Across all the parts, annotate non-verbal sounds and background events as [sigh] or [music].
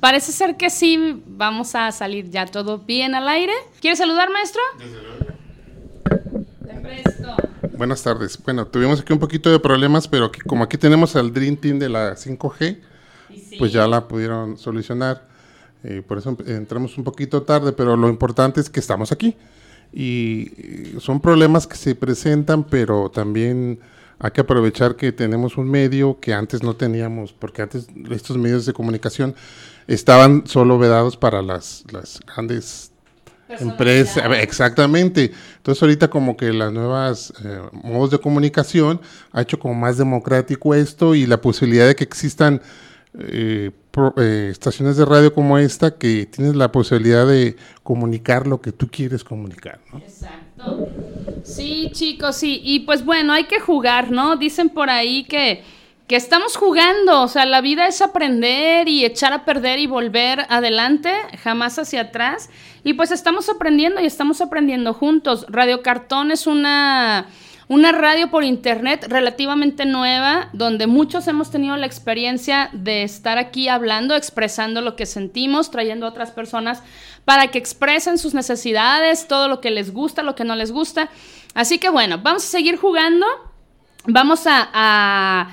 Parece ser que sí, vamos a salir ya todo bien al aire. ¿Quieres saludar, maestro? Te presto. Buenas tardes. Bueno, tuvimos aquí un poquito de problemas, pero como aquí tenemos al Dream Team de la 5G, pues ya la pudieron solucionar. Eh, por eso entramos un poquito tarde, pero lo importante es que estamos aquí. Y son problemas que se presentan, pero también hay que aprovechar que tenemos un medio que antes no teníamos, porque antes estos medios de comunicación estaban solo vedados para las, las grandes empresas. Exactamente. Entonces ahorita como que las nuevas eh, modos de comunicación ha hecho como más democrático esto y la posibilidad de que existan eh, eh, estaciones de radio como esta que tienes la posibilidad de comunicar lo que tú quieres comunicar. Exacto. Sí, chicos, sí. Y pues bueno, hay que jugar, ¿no? Dicen por ahí que que estamos jugando, o sea, la vida es aprender y echar a perder y volver adelante, jamás hacia atrás. Y pues estamos aprendiendo y estamos aprendiendo juntos. Radio Cartón es una, una radio por internet relativamente nueva, donde muchos hemos tenido la experiencia de estar aquí hablando, expresando lo que sentimos, trayendo a otras personas para que expresen sus necesidades, todo lo que les gusta, lo que no les gusta. Así que bueno, vamos a seguir jugando. Vamos a a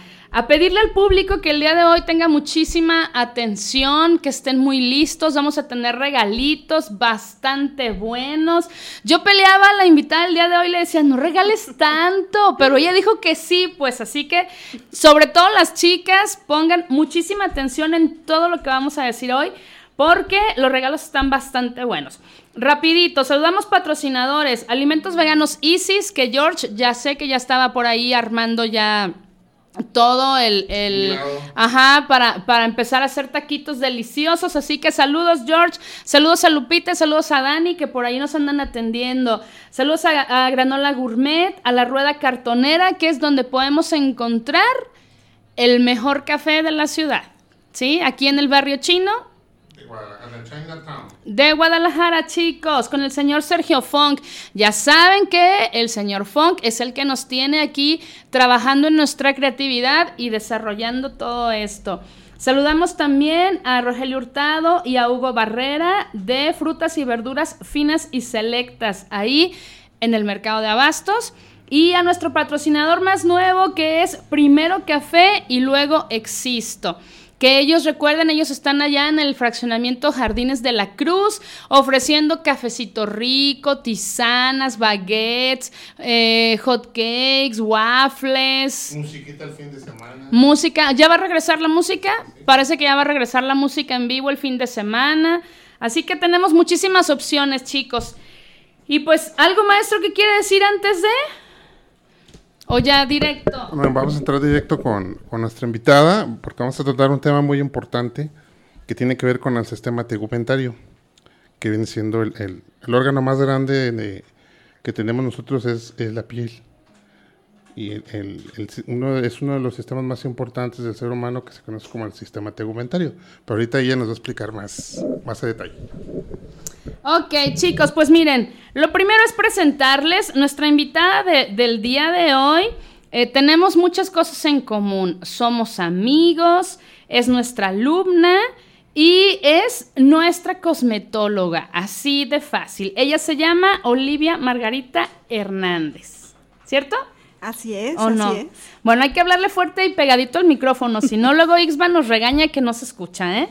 pedirle al público que el día de hoy tenga muchísima atención, que estén muy listos, vamos a tener regalitos bastante buenos. Yo peleaba a la invitada el día de hoy, le decía, no regales [laughs] tanto, pero ella dijo que sí, pues así que sobre todo las chicas pongan muchísima atención en todo lo que vamos a decir hoy, porque los regalos están bastante buenos. Rapidito, saludamos patrocinadores, Alimentos Veganos Isis, que George ya sé que ya estaba por ahí armando ya todo el, ajá, para, para, empezar a hacer taquitos deliciosos. Así que saludos, George. Saludos a Lupita, saludos a Dani, que por ahí nos andan atendiendo. Saludos a, Granola Gourmet, a la Rueda Cartonera, que es donde podemos encontrar el mejor café de la ciudad. ¿Sí? Aquí en el barrio chino, de Guadalajara, chicos, con el señor Sergio Funk. Ya saben que el señor Funk es el que nos tiene aquí trabajando en nuestra creatividad y desarrollando todo esto. Saludamos también a Rogelio Hurtado y a Hugo Barrera de Frutas y Verduras Finas y Selectas, ahí en el mercado de Abastos. Y a nuestro patrocinador más nuevo que es Primero Café y luego Existo. Que ellos recuerden, ellos están allá en el fraccionamiento Jardines de la Cruz, ofreciendo cafecito rico, tisanas, baguettes, eh, hot cakes, waffles. Musiquita el fin de semana. Música, ¿ya va a regresar la música? Parece que ya va a regresar la música en vivo el fin de semana. Así que tenemos muchísimas opciones, chicos. Y pues, ¿algo maestro que quiere decir antes de...? ¿O ya directo? Bueno, vamos a entrar directo con, nuestra invitada, porque vamos a tratar un tema muy importante que tiene que ver con el sistema tegumentario, que viene siendo el, órgano más grande que tenemos nosotros es, la piel. Y el, uno, es uno de los sistemas más importantes del ser humano que se conoce como el sistema tegumentario. Pero ahorita ella nos va a explicar más, más a detalle. Ok, chicos, pues miren, lo primero es presentarles nuestra invitada del día de hoy. Eh, tenemos muchas cosas en común. Somos amigos, es nuestra alumna y es nuestra cosmetóloga, así de fácil. Ella se llama Olivia Margarita Hernández, ¿cierto? Así es, así no? es. Bueno, hay que hablarle fuerte y pegadito al micrófono, si no [laughs] luego Ixba nos regaña que no se escucha, ¿eh?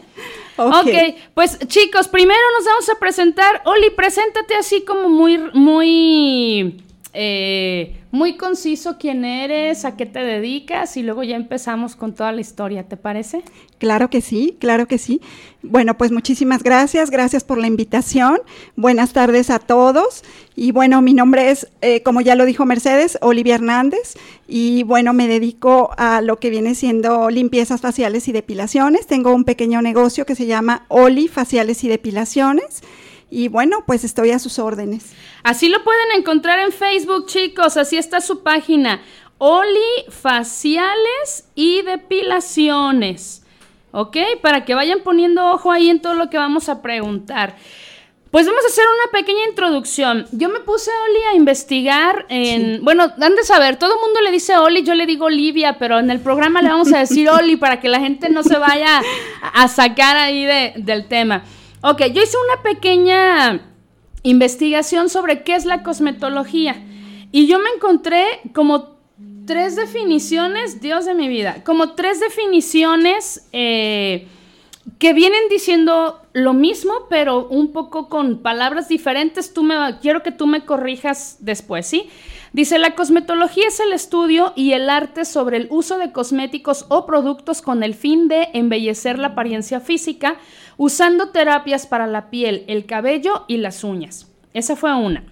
ok, pues chicos, primero nos vamos a presentar. Oli, preséntate así como muy, muy, eh, muy conciso quién eres, a qué te dedicas y luego ya empezamos con toda la historia, ¿te parece? Claro que sí, claro que sí. Bueno, pues muchísimas gracias, gracias por la invitación. Buenas tardes a todos. Y bueno, mi nombre es, eh, como ya lo dijo Mercedes, Olivia Hernández. Y bueno, me dedico a lo que viene siendo limpiezas faciales y depilaciones. Tengo un pequeño negocio que se llama Oli Faciales y Depilaciones. Y bueno, pues estoy a sus órdenes. Así lo pueden encontrar en Facebook, chicos. Así está su página. Oli Faciales y Depilaciones. ¿Ok? Para que vayan poniendo ojo ahí en todo lo que vamos a preguntar. Pues vamos a hacer una pequeña introducción. Yo me puse, Oli, a investigar en... Bueno, han de saber, todo el mundo le dice Oli, yo le digo Olivia, pero en el programa le vamos a decir [laughs] Oli para que la gente no se vaya a sacar ahí del tema. Ok, yo hice una pequeña investigación sobre qué es la cosmetología y yo me encontré como tres definiciones, Dios de mi vida, como tres definiciones eh, que vienen diciendo lo mismo, pero un poco con palabras diferentes. Tú me, quiero que tú me corrijas después, ¿sí? Dice, la cosmetología es el estudio y el arte sobre el uso de cosméticos o productos con el fin de embellecer la apariencia física, usando terapias para la piel, el cabello y las uñas. Esa fue una.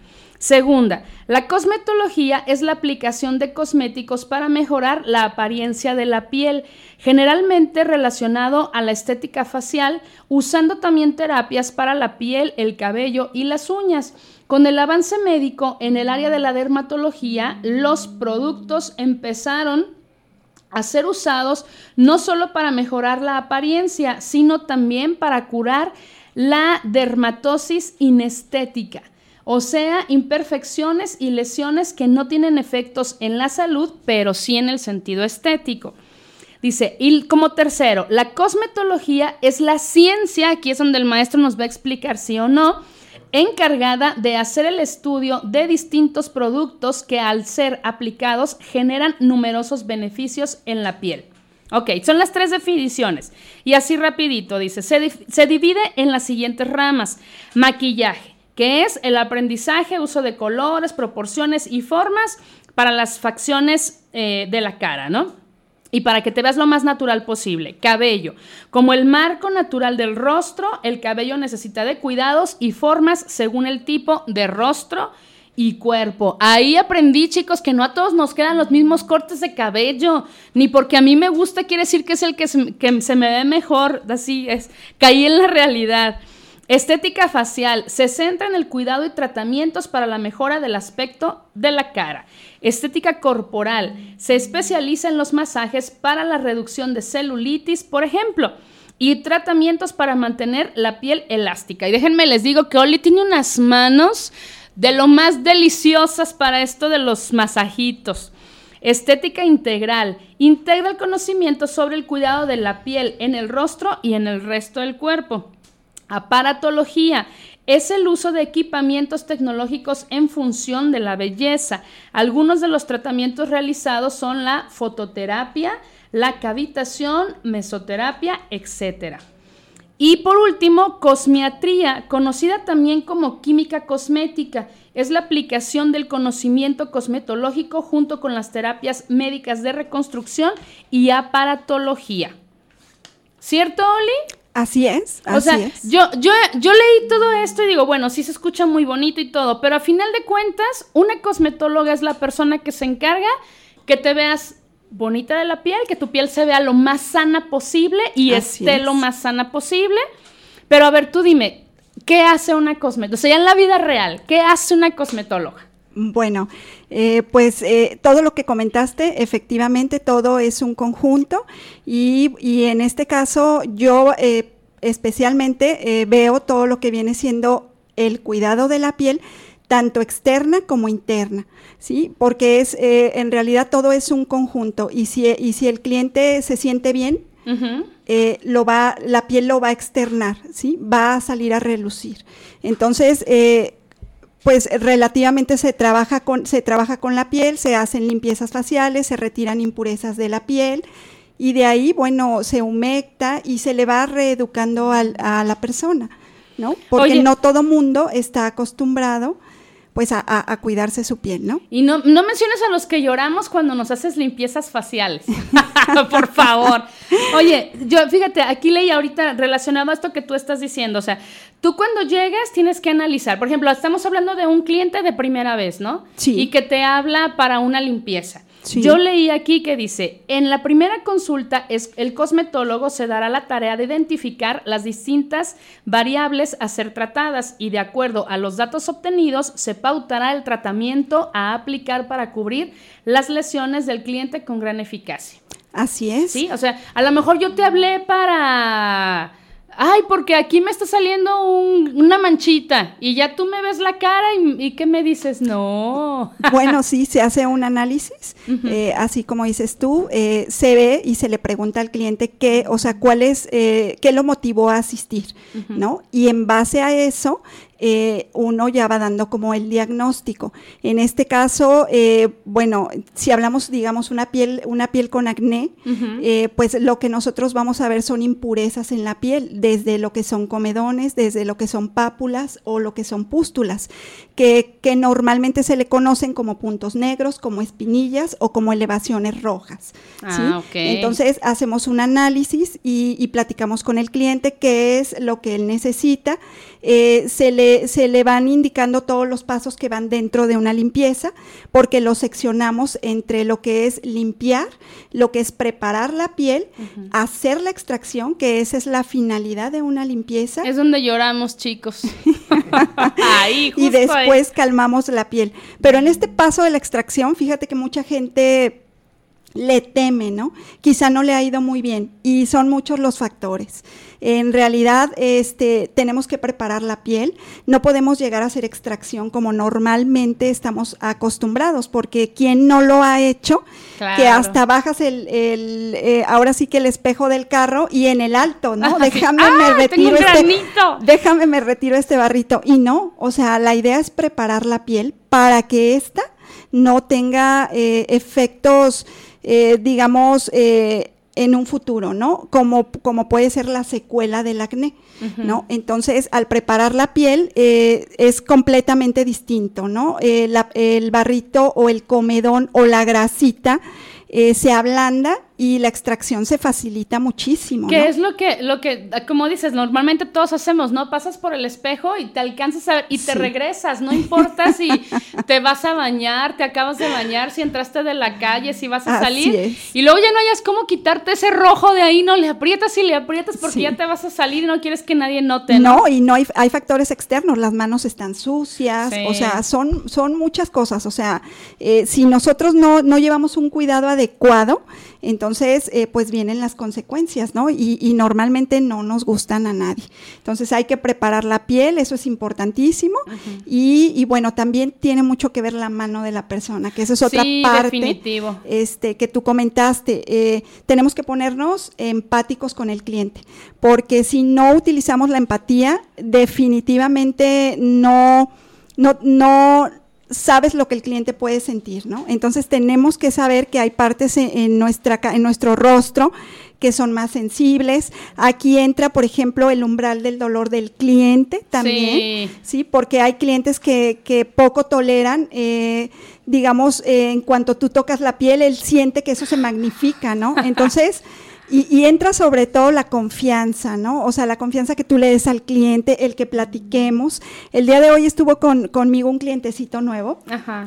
Segunda, la cosmetología es la aplicación de cosméticos para mejorar la apariencia de la piel, generalmente relacionado a la estética facial, usando también terapias para la piel, el cabello y las uñas. Con el avance médico en el área de la dermatología, los productos empezaron a ser usados no solo para mejorar la apariencia, sino también para curar la dermatosis inestética, o sea, imperfecciones y lesiones que no tienen efectos en la salud, pero sí en el sentido estético. Dice, y como tercero, la cosmetología es la ciencia, aquí es donde el maestro nos va a explicar sí o no, encargada de hacer el estudio de distintos productos que al ser aplicados generan numerosos beneficios en la piel. Ok, son las tres definiciones. Y así rapidito, dice, se, divide en las siguientes ramas. Maquillaje, que es el aprendizaje, uso de colores, proporciones y formas para las facciones eh, de la cara, ¿no? y para que te veas lo más natural posible. Cabello. Como el marco natural del rostro, el cabello necesita de cuidados y formas según el tipo de rostro y cuerpo. Ahí aprendí, chicos, que no a todos nos quedan los mismos cortes de cabello, ni porque a mí me gusta quiere decir que es el que se, que se me ve mejor, así es. Caí en la realidad. Estética facial se centra en el cuidado y tratamientos para la mejora del aspecto de la cara. Estética corporal se especializa en los masajes para la reducción de celulitis, por ejemplo, y tratamientos para mantener la piel elástica. Y déjenme les digo que Oli tiene unas manos de lo más deliciosas para esto de los masajitos. Estética integral integra el conocimiento sobre el cuidado de la piel en el rostro y en el resto del cuerpo. Aparatología es el uso de equipamientos tecnológicos en función de la belleza. Algunos de los tratamientos realizados son la fototerapia, la cavitación, mesoterapia, etc. Y por último, cosmiatría, conocida también como química cosmética, es la aplicación del conocimiento cosmetológico junto con las terapias médicas de reconstrucción y aparatología. ¿Cierto, Oli? Así es. o sea, Yo, yo, yo leí todo esto y digo, bueno, sí se escucha muy bonito y todo, pero a final de cuentas, una cosmetóloga es la persona que se encarga que te veas bonita de la piel, que tu piel se vea lo más sana posible y esté lo más sana posible. Pero a ver, tú dime, ¿qué hace una cosmetóloga? O sea, ya en la vida real, ¿qué hace una cosmetóloga? Bueno, eh, pues eh, todo lo que comentaste, efectivamente, todo es un conjunto y, y en este caso yo eh, especialmente veo todo lo que viene siendo el cuidado de la piel, tanto externa como interna, ¿sí? Porque es, en realidad todo es un conjunto y si, y si el cliente se siente bien, lo va, la piel lo va a externar, ¿sí? Va a salir a relucir. Entonces, pues relativamente se trabaja con, se trabaja con la piel, se hacen limpiezas faciales, se retiran impurezas de la piel y de ahí, bueno, se humecta y se le va reeducando a la persona, ¿no? Porque no todo mundo está acostumbrado pues a, cuidarse su piel, ¿no? Y no, no menciones a los que lloramos cuando nos haces limpiezas faciales, [laughs] por favor. Oye, yo fíjate, aquí leí ahorita relacionado a esto que tú estás diciendo, o sea, tú cuando llegas tienes que analizar, por ejemplo, estamos hablando de un cliente de primera vez, ¿no? Sí. Y que te habla para una limpieza. Yo leí aquí que dice, en la primera consulta es, el cosmetólogo se dará la tarea de identificar las distintas variables a ser tratadas y de acuerdo a los datos obtenidos se pautará el tratamiento a aplicar para cubrir las lesiones del cliente con gran eficacia. Así es. Sí, o sea, a lo mejor yo te hablé para ay, porque aquí me está saliendo una manchita y ya tú me ves la cara y, ¿qué me dices? No. [laughs] Bueno, sí, se hace un análisis, eh, así como dices tú, eh, se ve y se le pregunta al cliente qué, o sea, cuál es, eh, qué lo motivó a asistir, ¿no? Y en base a eso, eh, uno ya va dando como el diagnóstico. En este caso, eh, bueno, si hablamos, digamos, una piel, una piel con acné, eh, pues lo que nosotros vamos a ver son impurezas en la piel, desde lo que son comedones, desde lo que son pápulas o lo que son pústulas, que, que normalmente se le conocen como puntos negros, como espinillas o como elevaciones rojas. Ah, Entonces hacemos un análisis y, y platicamos con el cliente qué es lo que él necesita. Se le se le van indicando todos los pasos que van dentro de una limpieza, porque lo seccionamos entre lo que es limpiar, lo que es preparar la piel, hacer la extracción, que esa es la finalidad de una limpieza. Es donde lloramos, chicos. [laughs] y después calmamos la piel. Pero en este paso de la extracción, fíjate que mucha gente le teme, ¿no? Quizá no le ha ido muy bien y son muchos los factores. En realidad, este, tenemos que preparar la piel, no podemos llegar a hacer extracción como normalmente estamos acostumbrados, porque quien no lo ha hecho, que hasta bajas el, el eh, ahora sí que el espejo del carro y en el alto, ¿no? [laughs] Déjame me ah, retiro este, déjame me retiro este barrito y no, o sea, la idea es preparar la piel para que ésta no tenga eh, efectos eh, digamos, eh, en un futuro, ¿no? Como, como puede ser la secuela del acné, ¿no? Entonces, al preparar la piel eh, es completamente distinto, ¿no? el barrito o el comedón o la grasita se ablanda y la extracción se facilita muchísimo. Que es lo que, lo que, como dices, normalmente todos hacemos, ¿no? Pasas por el espejo y te alcanzas a ver y te regresas, no importa si [laughs] te vas a bañar, te acabas de bañar, si entraste de la calle, si vas a salir. Y luego ya no hayas cómo quitarte ese rojo de ahí, no le aprietas y le aprietas porque ya te vas a salir y no quieres que nadie note. No, y no hay, hay factores externos, las manos están sucias, o sea, son, son muchas cosas, o sea, eh, si nosotros no, no llevamos un cuidado adecuado, entonces, eh, pues vienen las consecuencias, ¿no? Y, normalmente no nos gustan a nadie. Entonces hay que preparar la piel, eso es importantísimo. y, bueno, también tiene mucho que ver la mano de la persona, que esa es otra parte Este, que tú comentaste. Eh, tenemos que ponernos empáticos con el cliente, porque si no utilizamos la empatía, definitivamente no, no, no sabes lo que el cliente puede sentir, ¿no? Entonces tenemos que saber que hay partes en, nuestra, en nuestro rostro que son más sensibles. Aquí entra, por ejemplo, el umbral del dolor del cliente también, sí, porque hay clientes que, que poco toleran, eh, digamos, eh, en cuanto tú tocas la piel, él siente que eso se magnifica, ¿no? [laughs] Entonces... Y, entra sobre todo la confianza, ¿no? O sea, la confianza que tú le des al cliente, el que platiquemos. El día de hoy estuvo con, conmigo un clientecito nuevo,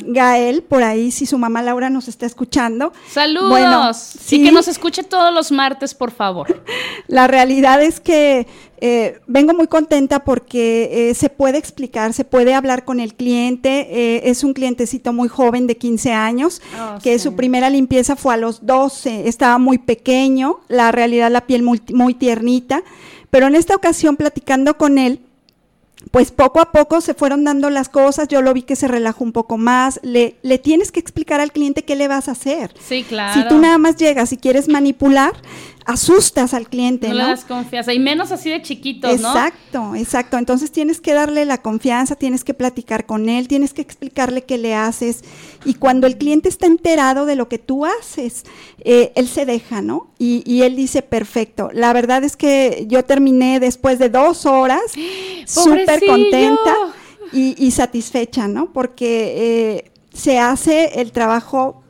Gael, por ahí, si su mamá Laura nos está escuchando. Saludos. sí. que nos escuche todos los martes, por favor. [laughs] La realidad es que eh, vengo muy contenta porque eh, se puede explicar, se puede hablar con el cliente. Eh, es un clientecito muy joven de 15 años, oh, que su primera limpieza fue a los 12, estaba muy pequeño, la realidad la piel muy, muy tiernita, pero en esta ocasión platicando con él, pues poco a poco se fueron dando las cosas, yo lo vi que se relajó un poco más, le, le tienes que explicar al cliente qué le vas a hacer. Sí, claro. Si tú nada más llegas y quieres manipular, asustas al cliente, ¿no? No le das confianza, y menos así de chiquitos, ¿no? Exacto, exacto. Entonces tienes que darle la confianza, tienes que platicar con él, tienes que explicarle qué le haces. Y cuando el cliente está enterado de lo que tú haces, eh, él se deja, ¿no? Y, y, él dice, perfecto. La verdad es que yo terminé después de dos horas, [gasps] súper contenta y, satisfecha, ¿no? Porque eh, se hace el trabajo,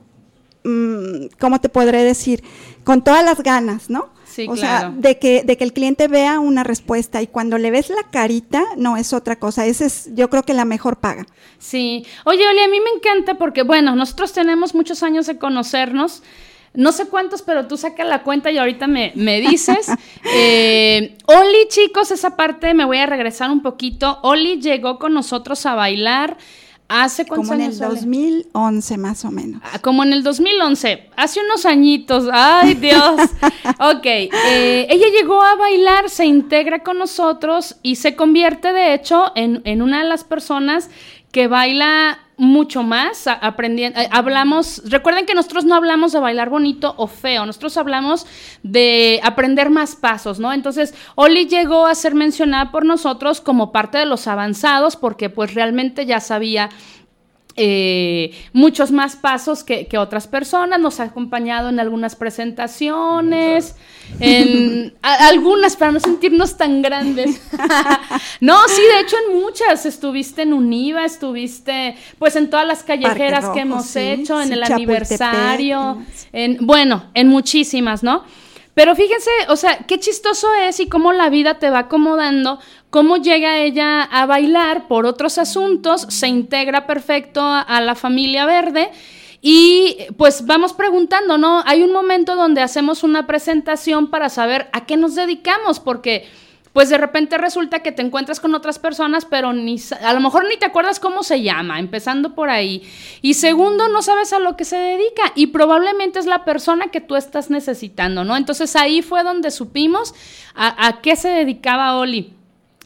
mm, ¿cómo te podré decir? Con todas las ganas, ¿no? Sí, o sea, de que, de que el cliente vea una respuesta y cuando le ves la carita, no es otra cosa. Esa es, yo creo que la mejor paga. Sí. Oye, Oli, a mí me encanta porque, bueno, nosotros tenemos muchos años de conocernos. No sé cuántos, pero tú saca la cuenta y ahorita me, me dices. [laughs] eh, Oli, chicos, esa parte me voy a regresar un poquito. Oli llegó con nosotros a bailar ¿Hace cuántos Como en el 2011 más o menos. Ah, como en el 2011, hace unos añitos. Ay, Dios. [laughs] ok, eh, ella llegó a bailar, se integra con nosotros y se convierte, de hecho, en, en una de las personas que baila mucho más aprendiendo. Eh, hablamos, recuerden que nosotros no hablamos de bailar bonito o feo, nosotros hablamos de aprender más pasos, ¿no? Entonces, Oli llegó a ser mencionada por nosotros como parte de los avanzados porque pues realmente ya sabía eh, muchos más pasos que, otras personas, nos ha acompañado en algunas presentaciones, en algunas para no sentirnos tan grandes. [laughs] no, sí, de hecho en muchas, estuviste en Univa, estuviste pues en todas las callejeras que hemos hecho, en el aniversario, en, bueno, en muchísimas, ¿no? Pero fíjense, o sea, qué chistoso es y cómo la vida te va acomodando, cómo llega ella a bailar por otros asuntos, se integra perfecto a, la familia verde. Y pues vamos preguntando, ¿no? Hay un momento donde hacemos una presentación para saber a qué nos dedicamos, porque pues de repente resulta que te encuentras con otras personas, pero ni a lo mejor ni te acuerdas cómo se llama, empezando por ahí. Y segundo, no sabes a lo que se dedica y probablemente es la persona que tú estás necesitando, ¿no? Entonces ahí fue donde supimos a, a qué se dedicaba Oli.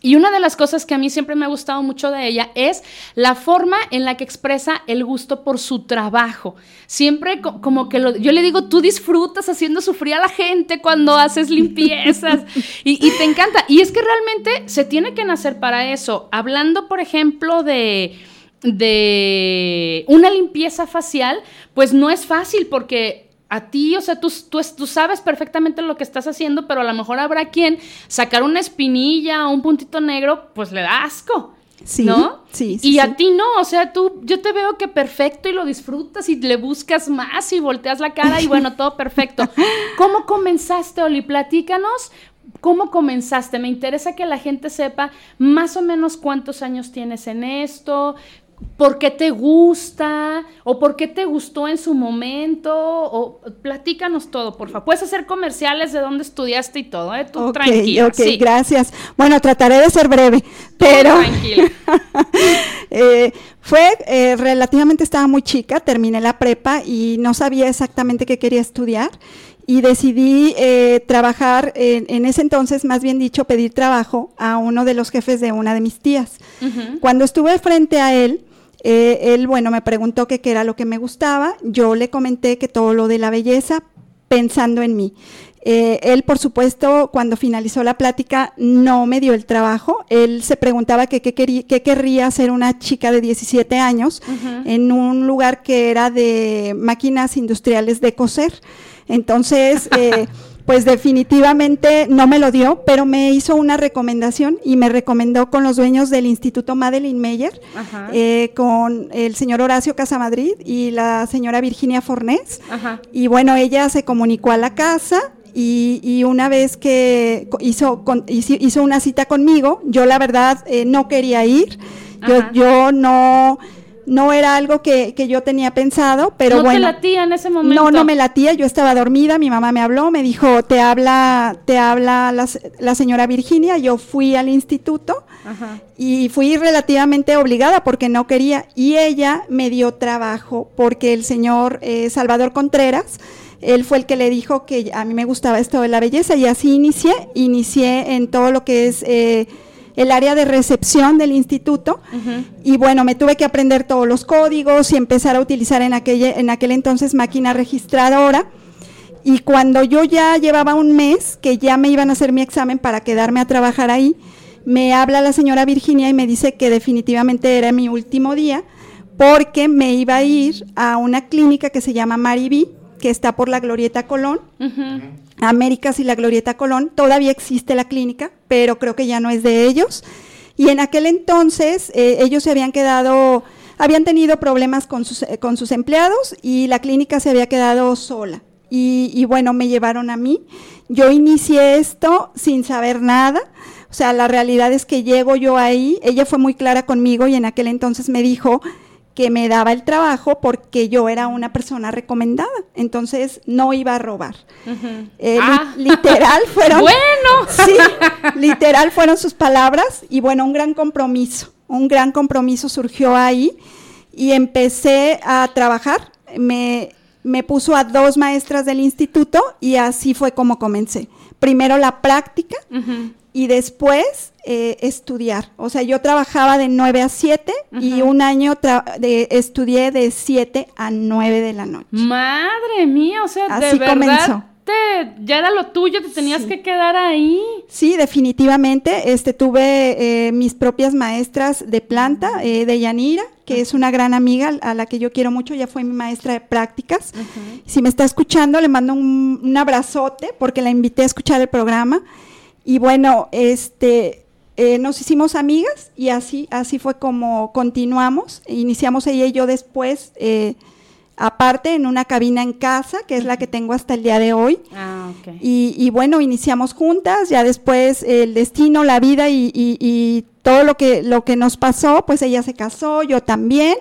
Y una de las cosas que a mí siempre me ha gustado mucho de ella es la forma en la que expresa el gusto por su trabajo. Siempre como que yo le digo, tú disfrutas haciendo sufrir a la gente cuando haces limpiezas [laughs] y, te encanta. Y es que realmente se tiene que nacer para eso. Hablando, por ejemplo, de de una limpieza facial, pues no es fácil porque a ti, o sea, tú, tú, sabes perfectamente lo que estás haciendo, pero a lo mejor habrá quien sacar una espinilla o un puntito negro, pues le da asco. Sí, ¿no? Sí, sí. Y a ti no, o sea, tú, yo te veo que perfecto y lo disfrutas y le buscas más y volteas la cara y bueno, todo perfecto. [laughs] ¿Cómo comenzaste, Oli? Platícanos. ¿Cómo comenzaste? Me interesa que la gente sepa más o menos cuántos años tienes en esto, por qué te gusta o por qué te gustó en su momento o platícanos todo, por favor. Puedes hacer comerciales de dónde estudiaste y todo, ¿eh? Tú tranquila. Ok, gracias. Bueno, trataré de ser breve, pero... tranquila. [laughs] Eh, fue eh, relativamente, estaba muy chica, terminé la prepa y no sabía exactamente qué quería estudiar y decidí eh, trabajar, en, ese entonces, más bien dicho, pedir trabajo a uno de los jefes de una de mis tías. Cuando estuve frente a él, eh, él, bueno, me preguntó qué era lo que me gustaba. Yo le comenté que todo lo de la belleza, pensando en mí. Eh, él, por supuesto, cuando finalizó la plática, no me dio el trabajo. Él se preguntaba qué querría hacer una chica de 17 años en un lugar que era de máquinas industriales de coser. Entonces, [laughs] eh, pues definitivamente no me lo dio, pero me hizo una recomendación y me recomendó con los dueños del Instituto Madeline Meyer, eh, con el señor Horacio Casamadrid y la señora Virginia Fornés. Y bueno, ella se comunicó a la casa, y, una vez que hizo, hizo una cita conmigo, yo la verdad eh, no quería ir, yo, yo no no era algo que, yo tenía pensado, pero bueno. ¿No te latía en ese momento? No, no me latía, yo estaba dormida, mi mamá me habló, me dijo, te habla, te habla la, señora Virginia, yo fui al instituto y fui relativamente obligada porque no quería, y ella me dio trabajo porque el señor eh, Salvador Contreras, él fue el que le dijo que a mí me gustaba esto de la belleza y así inicié, inicié en todo lo que es... Eh, el área de recepción del instituto. Y bueno, me tuve que aprender todos los códigos y empezar a utilizar en, en aquel entonces máquina registradora. Y cuando yo ya llevaba un mes que ya me iban a hacer mi examen para quedarme a trabajar ahí, me habla la señora Virginia y me dice que definitivamente era mi último día porque me iba a ir a una clínica que se llama Mariví, que está por la Glorieta Colón. Américas y la Glorieta Colón. Todavía existe la clínica, pero creo que ya no es de ellos. Y en aquel entonces eh, ellos se habían quedado, habían tenido problemas con sus, eh, con sus empleados y la clínica se había quedado sola. Y, y bueno, me llevaron a mí. Yo inicié esto sin saber nada. O sea, la realidad es que llego yo ahí, ella fue muy clara conmigo y en aquel entonces me dijo, que me daba el trabajo porque yo era una persona recomendada, entonces no iba a robar. Eh, ah. literal fueron, [laughs] bueno, sí, [laughs] literal fueron sus palabras y bueno, un gran compromiso, un gran compromiso surgió ahí y empecé a trabajar. Me, me puso a dos maestras del instituto y así fue como comencé. Primero la práctica y después eh, estudiar. O sea, yo trabajaba de 9 a 7 y un año de, estudié de 7 a 9 de la noche. Madre mía, o sea, de verdad. ya era lo tuyo, te tenías que quedar ahí. Sí, definitivamente. Este, tuve eh, mis propias maestras de planta, eh, de Yanira, que es una gran amiga a la que yo quiero mucho, ya fue mi maestra de prácticas. Si me está escuchando, le mando un, un abrazote porque la invité a escuchar el programa. Y bueno, este, eh, nos hicimos amigas y así, así fue como continuamos. Iniciamos ella y yo después, eh, aparte, en una cabina en casa, que es la que tengo hasta el día de hoy. Ah, y, bueno, iniciamos juntas, ya después el destino, la vida y, todo lo que, lo que nos pasó, pues ella se casó, yo también.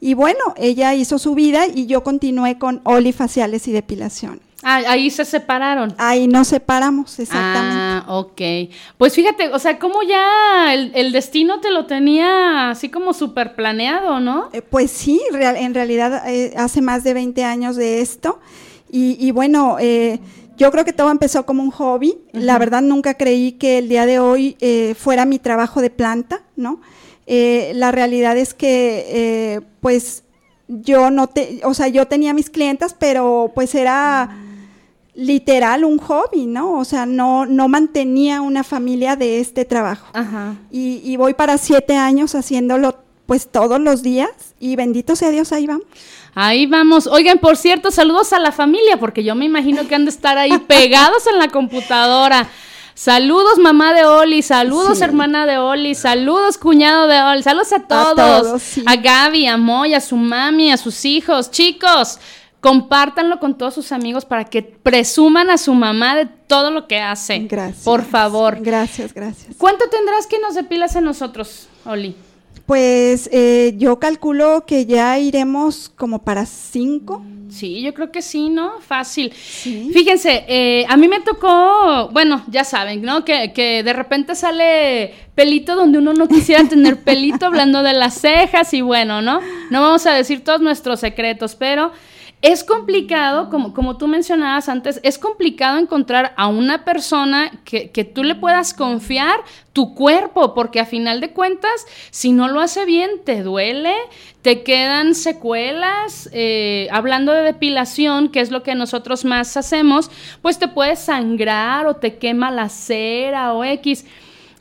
Y bueno, ella hizo su vida y yo continué con olifaciales y depilación. Ah, ahí se separaron. Ahí nos separamos, exactamente. Ah, ok. Pues fíjate, o sea, como ya el, destino te lo tenía así como súper planeado, ¿no? Eh, pues sí, en realidad eh, hace más de 20 años de esto. Y, bueno, eh, yo creo que todo empezó como un hobby. La verdad nunca creí que el día de hoy fuera mi trabajo de planta, ¿no? la realidad es que, pues, yo no te, o sea, yo tenía mis clientas, pero pues era literal un hobby, ¿no? O sea, no, no mantenía una familia de este trabajo. Ajá. Y, voy para siete años haciéndolo pues todos los días y bendito sea Dios, ahí vamos. Ahí vamos. Oigan, por cierto, saludos a la familia, porque yo me imagino que han de estar ahí [laughs] pegados en la computadora. Saludos mamá de Oli, saludos hermana de Oli, saludos cuñado de Oli, saludos a todos. A, todos, a Gaby, a Moy, a su mami, a sus hijos. Chicos, compártanlo con todos sus amigos para que presuman a su mamá de todo lo que hace. Gracias. Por favor. Gracias, gracias. ¿Cuánto tendrás que nos depilas a nosotros, Oli? Pues eh, yo calculo que ya iremos como para cinco. Sí, yo creo que sí, ¿no? Fácil. Fíjense, eh, a mí me tocó, bueno, ya saben, ¿no? Que, que de repente sale pelito donde uno no quisiera tener pelito, [laughs] hablando de las cejas y bueno, ¿no? No vamos a decir todos nuestros secretos, pero es complicado, como, como tú mencionabas antes, es complicado encontrar a una persona que, tú le puedas confiar tu cuerpo, porque a final de cuentas, si no lo hace bien, te duele, te quedan secuelas. Eh, hablando de depilación, que es lo que nosotros más hacemos, pues te puedes sangrar o te quema la cera o X.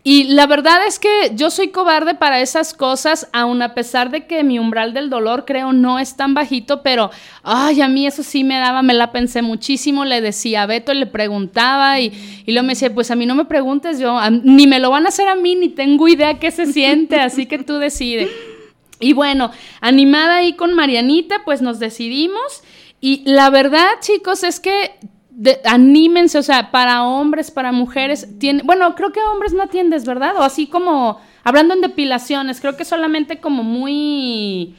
Y la verdad es que yo soy cobarde para esas cosas, aun a pesar de que mi umbral del dolor creo no es tan bajito, pero ay, a mí eso sí me daba, me la pensé muchísimo, le decía a Beto, le preguntaba y, y luego me decía, pues a mí no me preguntes, yo ni me lo van a hacer a mí, ni tengo idea qué se siente, así que tú decides. Y bueno, animada ahí con Marianita, pues nos decidimos. Y la verdad, chicos, es que anímense, o sea, para hombres, para mujeres, tiene, bueno, creo que hombres no atiendes, ¿verdad? O así como, hablando en depilaciones, creo que solamente como muy...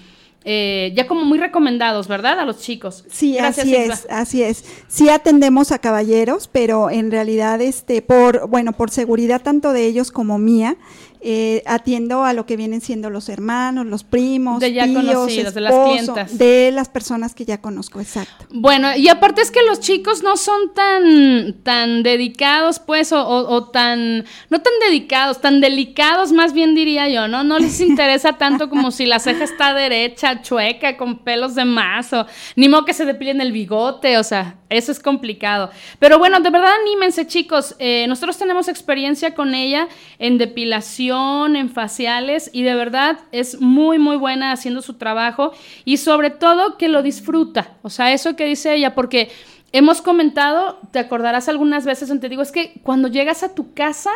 Eh, ya como muy recomendados, ¿verdad? A los chicos. Sí, así es, así es. Sí atendemos a caballeros, pero en realidad, este, por, bueno, por seguridad tanto de ellos como mía, eh, atiendo a lo que vienen siendo los hermanos, los primos, de ya conocidos, de las clientas. De las personas que ya conozco, exacto. Bueno, y aparte es que los chicos no son tan, tan dedicados, pues, o, tan, no tan dedicados, tan delicados, más bien diría yo, ¿no? No les [laughs] interesa tanto como si la ceja está derecha, chueca, con pelos de más, o ni modo que se depilen el bigote, o sea, eso es complicado. Pero bueno, de verdad anímense, chicos. Eh, nosotros tenemos experiencia con ella en depilación, en faciales, y de verdad es muy, muy buena haciendo su trabajo y sobre todo que lo disfruta. O sea, eso que dice ella, porque hemos comentado, te acordarás algunas veces donde te digo, es que cuando llegas a tu casa,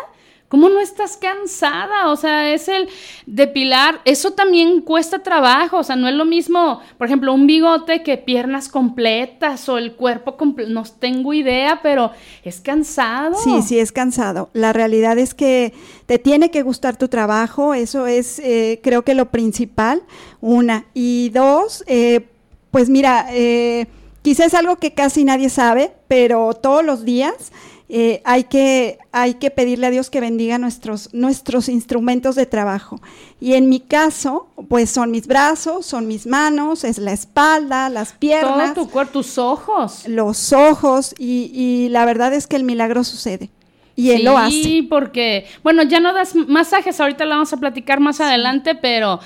¿Cómo no estás cansada? O sea, es el depilar, eso también cuesta trabajo, o sea, no es lo mismo, por ejemplo, un bigote que piernas completas o el cuerpo completo, no tengo idea, pero es cansado. Sí, sí, es cansado. La realidad es que te tiene que gustar tu trabajo, eso es, eh, creo que lo principal, una. Y dos, eh, pues mira, eh, quizás es algo que casi nadie sabe, pero todos los días eh, hay, que, hay que pedirle a Dios que bendiga nuestros, nuestros instrumentos de trabajo. Y en mi caso, pues son mis brazos, son mis manos, es la espalda, las piernas. Todo tu cuerpo, tus ojos. Los ojos, y, y la verdad es que el milagro sucede. Y él lo hace. Sí, porque, bueno, ya no das masajes, ahorita lo vamos a platicar más adelante, pero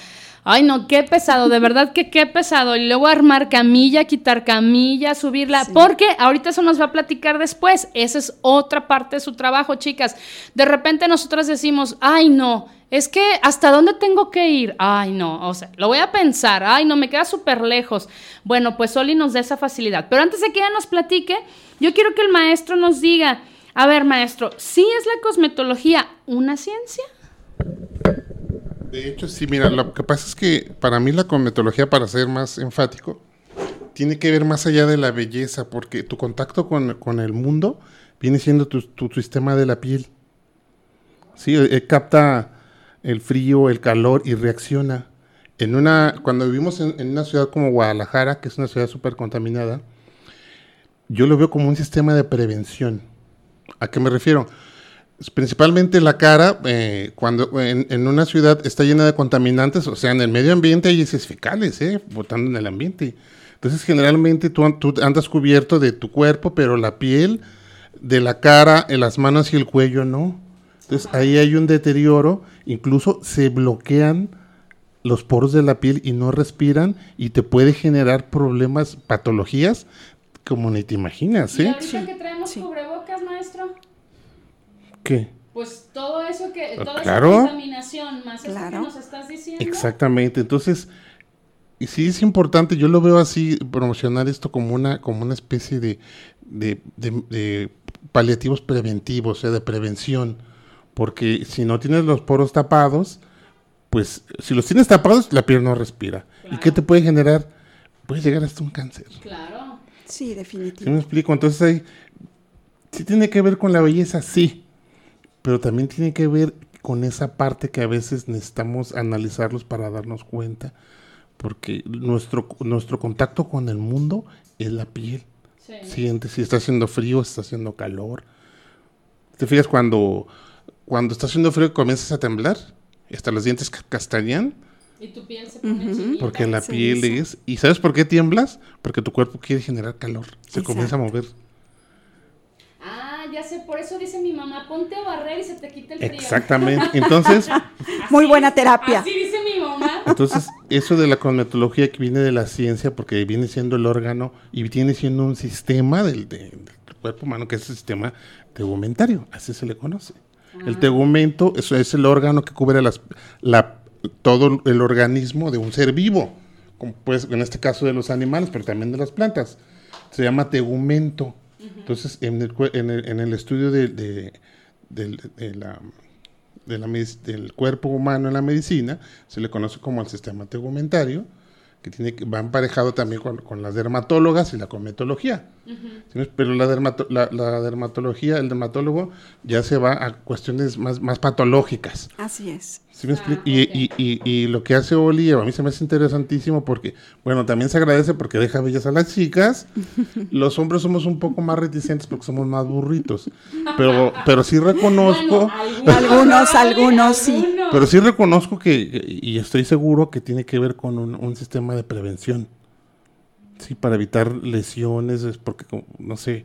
Ay, no, qué pesado, de verdad que qué pesado. Y luego armar camilla, quitar camilla, subirla, porque ahorita eso nos va a platicar después. Esa es otra parte de su trabajo, chicas. De repente nosotras decimos, ay, no, es que hasta dónde tengo que ir. Ay, no, o sea, lo voy a pensar. Ay, no, me queda súper lejos. Bueno, pues Oli nos da esa facilidad. Pero antes de que ella nos platique, yo quiero que el maestro nos diga, a ver, maestro, ¿sí es la cosmetología una ciencia? De hecho, sí, mira, lo que pasa es que para mí la cosmetología, para ser más enfático, tiene que ver más allá de la belleza, porque tu contacto con, el mundo viene siendo tu, sistema de la piel. Sí, eh, eh, capta el frío, el calor y reacciona. En una, cuando vivimos en, en una ciudad como Guadalajara, que es una ciudad súper contaminada, yo lo veo como un sistema de prevención. ¿A qué me refiero? Principalmente la cara, eh, cuando en, una ciudad está llena de contaminantes, o sea, en el medio ambiente hay heces fecales, eh, botando en el ambiente. Entonces, generalmente tú, andas cubierto de tu cuerpo, pero la piel, de la cara, en las manos y el cuello no. Entonces, ahí hay un deterioro, incluso se bloquean los poros de la piel y no respiran y te puede generar problemas, patologías, como ni te imaginas, ¿eh? ¿Y ahorita que traemos maestro? ¿Qué? Pues todo eso que, ah, toda esa contaminación, más eso que nos estás diciendo. Exactamente, entonces, y sí es importante, yo lo veo así, promocionar esto como una, como una especie de, de, paliativos preventivos, o sea, de prevención, porque si no tienes los poros tapados, pues si los tienes tapados, la piel no respira. ¿Y qué te puede generar? Puede llegar hasta un cáncer. Claro. Sí, definitivamente. ¿Sí me explico? Entonces ahí, sí tiene que ver con la belleza, sí, pero también tiene que ver con esa parte que a veces necesitamos analizarlos para darnos cuenta, porque nuestro, nuestro contacto con el mundo es la piel. Sí. Siente si está haciendo frío, si está haciendo calor. ¿Te fijas cuando, cuando está haciendo frío comienzas a temblar? Hasta los dientes castañan. Y tu piel se pone Porque la piel es... ¿Y sabes por qué tiemblas? Porque tu cuerpo quiere generar calor. Se comienza a mover ya sé, por eso dice mi mamá, ponte a barrer y se te quita el frío. Exactamente. [laughs] Entonces, muy buena terapia. Así dice mi mamá. Entonces, eso de la cosmetología que viene de la ciencia, porque viene siendo el órgano y viene siendo un sistema del, cuerpo humano, que es el sistema tegumentario, así se le conoce. El tegumento eso es el órgano que cubre las, la, todo el organismo de un ser vivo, como pues en este caso de los animales, pero también de las plantas. Se llama tegumento. Entonces, en el, en el, en el estudio de, de, de, la, de la, del cuerpo humano en la medicina, se le conoce como el sistema tegumentario, que tiene va emparejado también con, con las dermatólogas y la cometología. Pero la, la, dermatología, el dermatólogo ya se va a cuestiones más, más patológicas. Así es. Ah, y, y, y, lo que hace Oli, a mí se me hace interesantísimo porque, bueno, también se agradece porque deja bellas a las chicas. [laughs] Los hombres somos un poco más reticentes porque somos más burritos. Pero, pero sí reconozco. algunos, algunos, sí. Pero sí reconozco que, y estoy seguro que tiene que ver con un, un sistema de prevención. Sí, para evitar lesiones, es porque, no sé,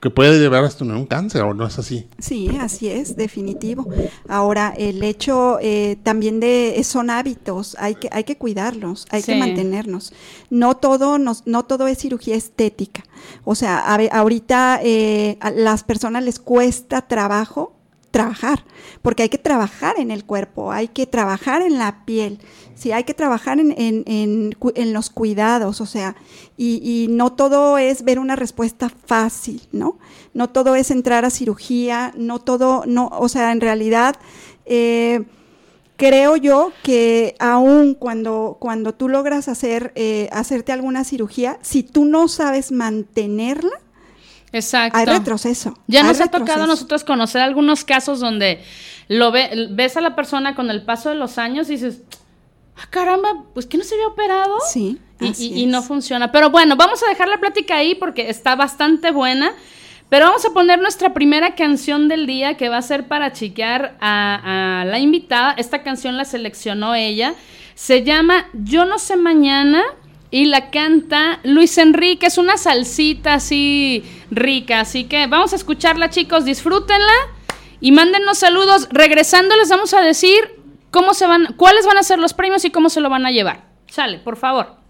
que puede llevar hasta un cáncer, ¿o no es así? Sí, así es, definitivo. Ahora, el hecho eh, también de son hábitos, hay que, hay que cuidarlos, hay que mantenernos. No todo, nos, no todo es cirugía estética. O sea, a, ahorita eh, a las personas les cuesta trabajo trabajar, porque hay que trabajar en el cuerpo, hay que trabajar en la piel, sí, hay que trabajar en, en, en, los cuidados, o sea, y, y, no todo es ver una respuesta fácil, ¿no? No todo es entrar a cirugía, no todo, no, o sea, en realidad... Eh, creo yo que aún cuando, cuando tú logras hacer, eh, hacerte alguna cirugía, si tú no sabes mantenerla, Exacto. hay retroceso. Ya nos ha retroceso. tocado a nosotros conocer algunos casos donde lo ve, ves a la persona con el paso de los años y dices, ah, caramba, pues que no se había operado. Sí. Y, así y- y no funciona. Pero bueno, vamos a dejar la plática ahí porque está bastante buena. Pero vamos a poner nuestra primera canción del día que va a ser para chiquear a, a la invitada. Esta canción la seleccionó ella. Se llama Yo no sé mañana y la canta Luis Enrique. Es una salsita así rica. Así que vamos a escucharla, chicos. Disfrútenla y mándenos saludos. Regresando les vamos a decir cómo se van, cuáles van a ser los premios y cómo se lo van a llevar. Sale, por favor.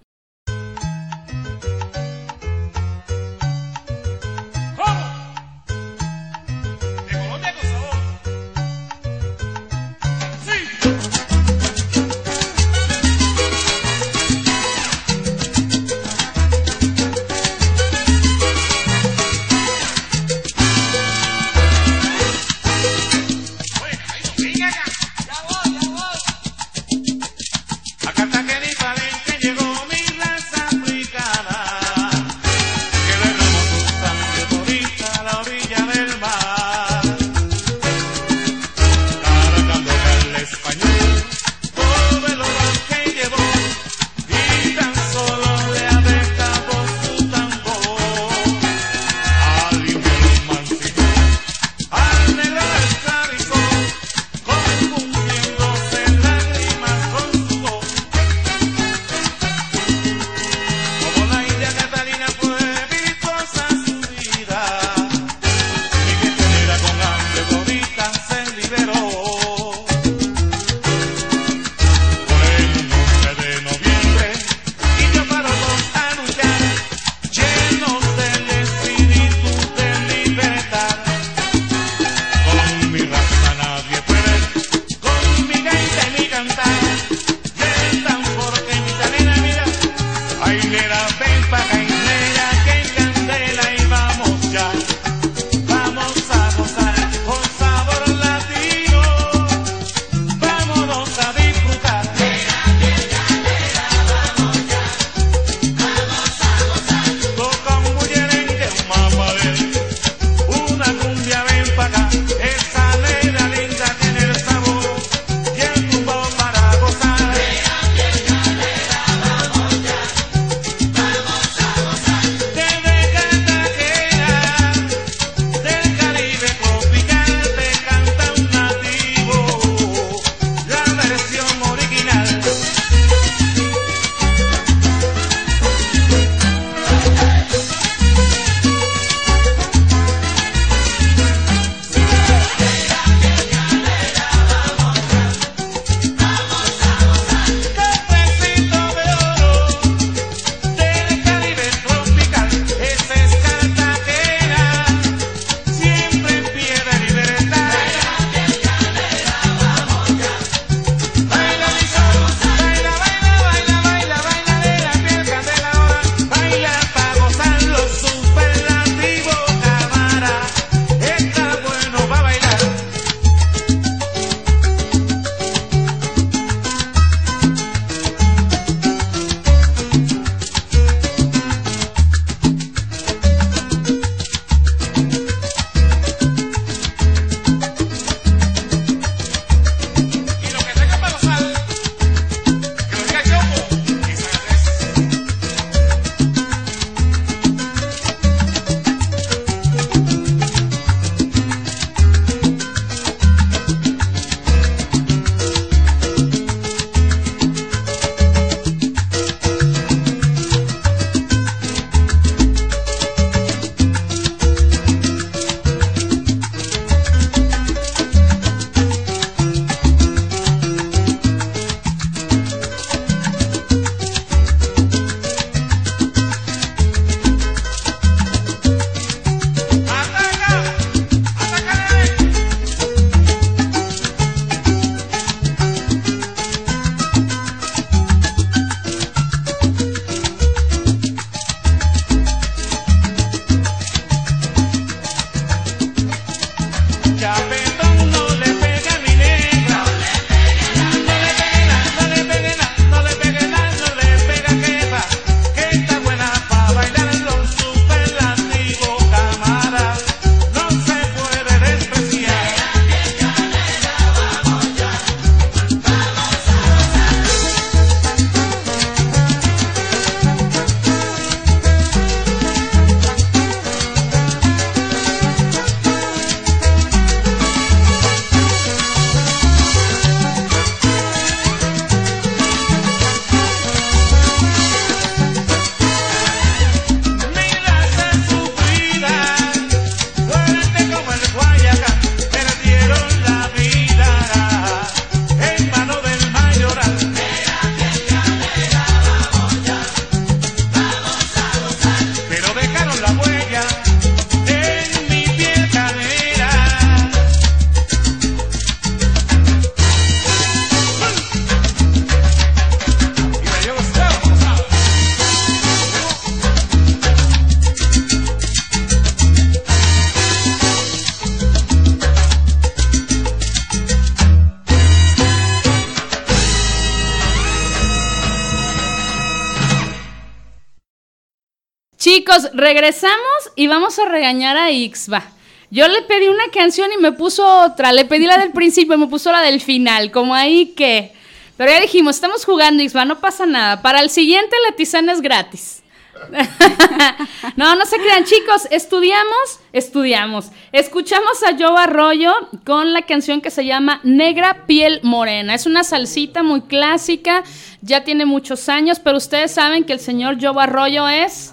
Chicos, regresamos y vamos a regañar a Ixba. Yo le pedí una canción y me puso otra. Le pedí la del [laughs] principio y me puso la del final. Como ahí que. Pero ya dijimos, estamos jugando Ixba, no pasa nada. Para el siguiente la tisana es gratis. [laughs] no, no se crean, chicos. Estudiamos, estudiamos. Escuchamos a Joe Arroyo con la canción que se llama Negra Piel Morena. Es una salsita muy clásica, ya tiene muchos años, pero ustedes saben que el señor Joe Arroyo es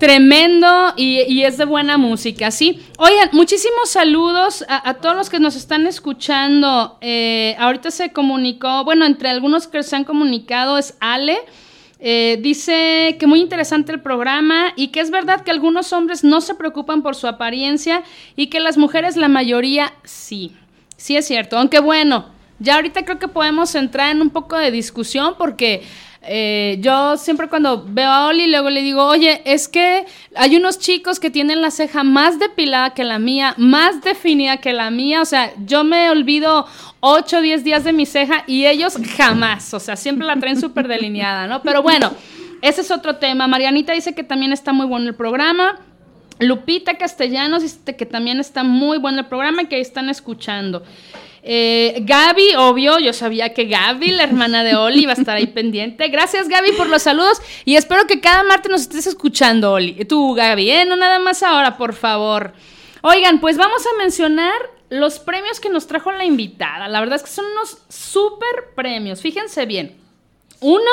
tremendo y, es de buena música, ¿sí? Oigan, muchísimos saludos a, a todos los que nos están escuchando. Eh, ahorita se comunicó, bueno, entre algunos que se han comunicado es Ale. Eh, dice que muy interesante el programa y que es verdad que algunos hombres no se preocupan por su apariencia y que las mujeres, la mayoría, sí. Sí es cierto. Aunque bueno, ya ahorita creo que podemos entrar en un poco de discusión porque eh, yo siempre cuando veo a Oli, luego le digo, oye, es que hay unos chicos que tienen la ceja más depilada que la mía, más definida que la mía, o sea, yo me olvido 8 o 10 días de mi ceja y ellos jamás, o sea, siempre la traen súper delineada, ¿no? Pero bueno, ese es otro tema. Marianita dice que también está muy bueno el programa. Lupita Castellanos dice que también está muy bueno el programa y que ahí están escuchando. Eh, Gaby, obvio, yo sabía que Gaby, la hermana de Oli, iba a estar ahí [laughs] pendiente. Gracias, Gaby, por los saludos y espero que cada martes nos estés escuchando, Oli. Tú, Gaby, ¿eh? No nada más ahora, por favor. Oigan, pues vamos a mencionar los premios que nos trajo la invitada. La verdad es que son unos super premios. Fíjense bien. Uno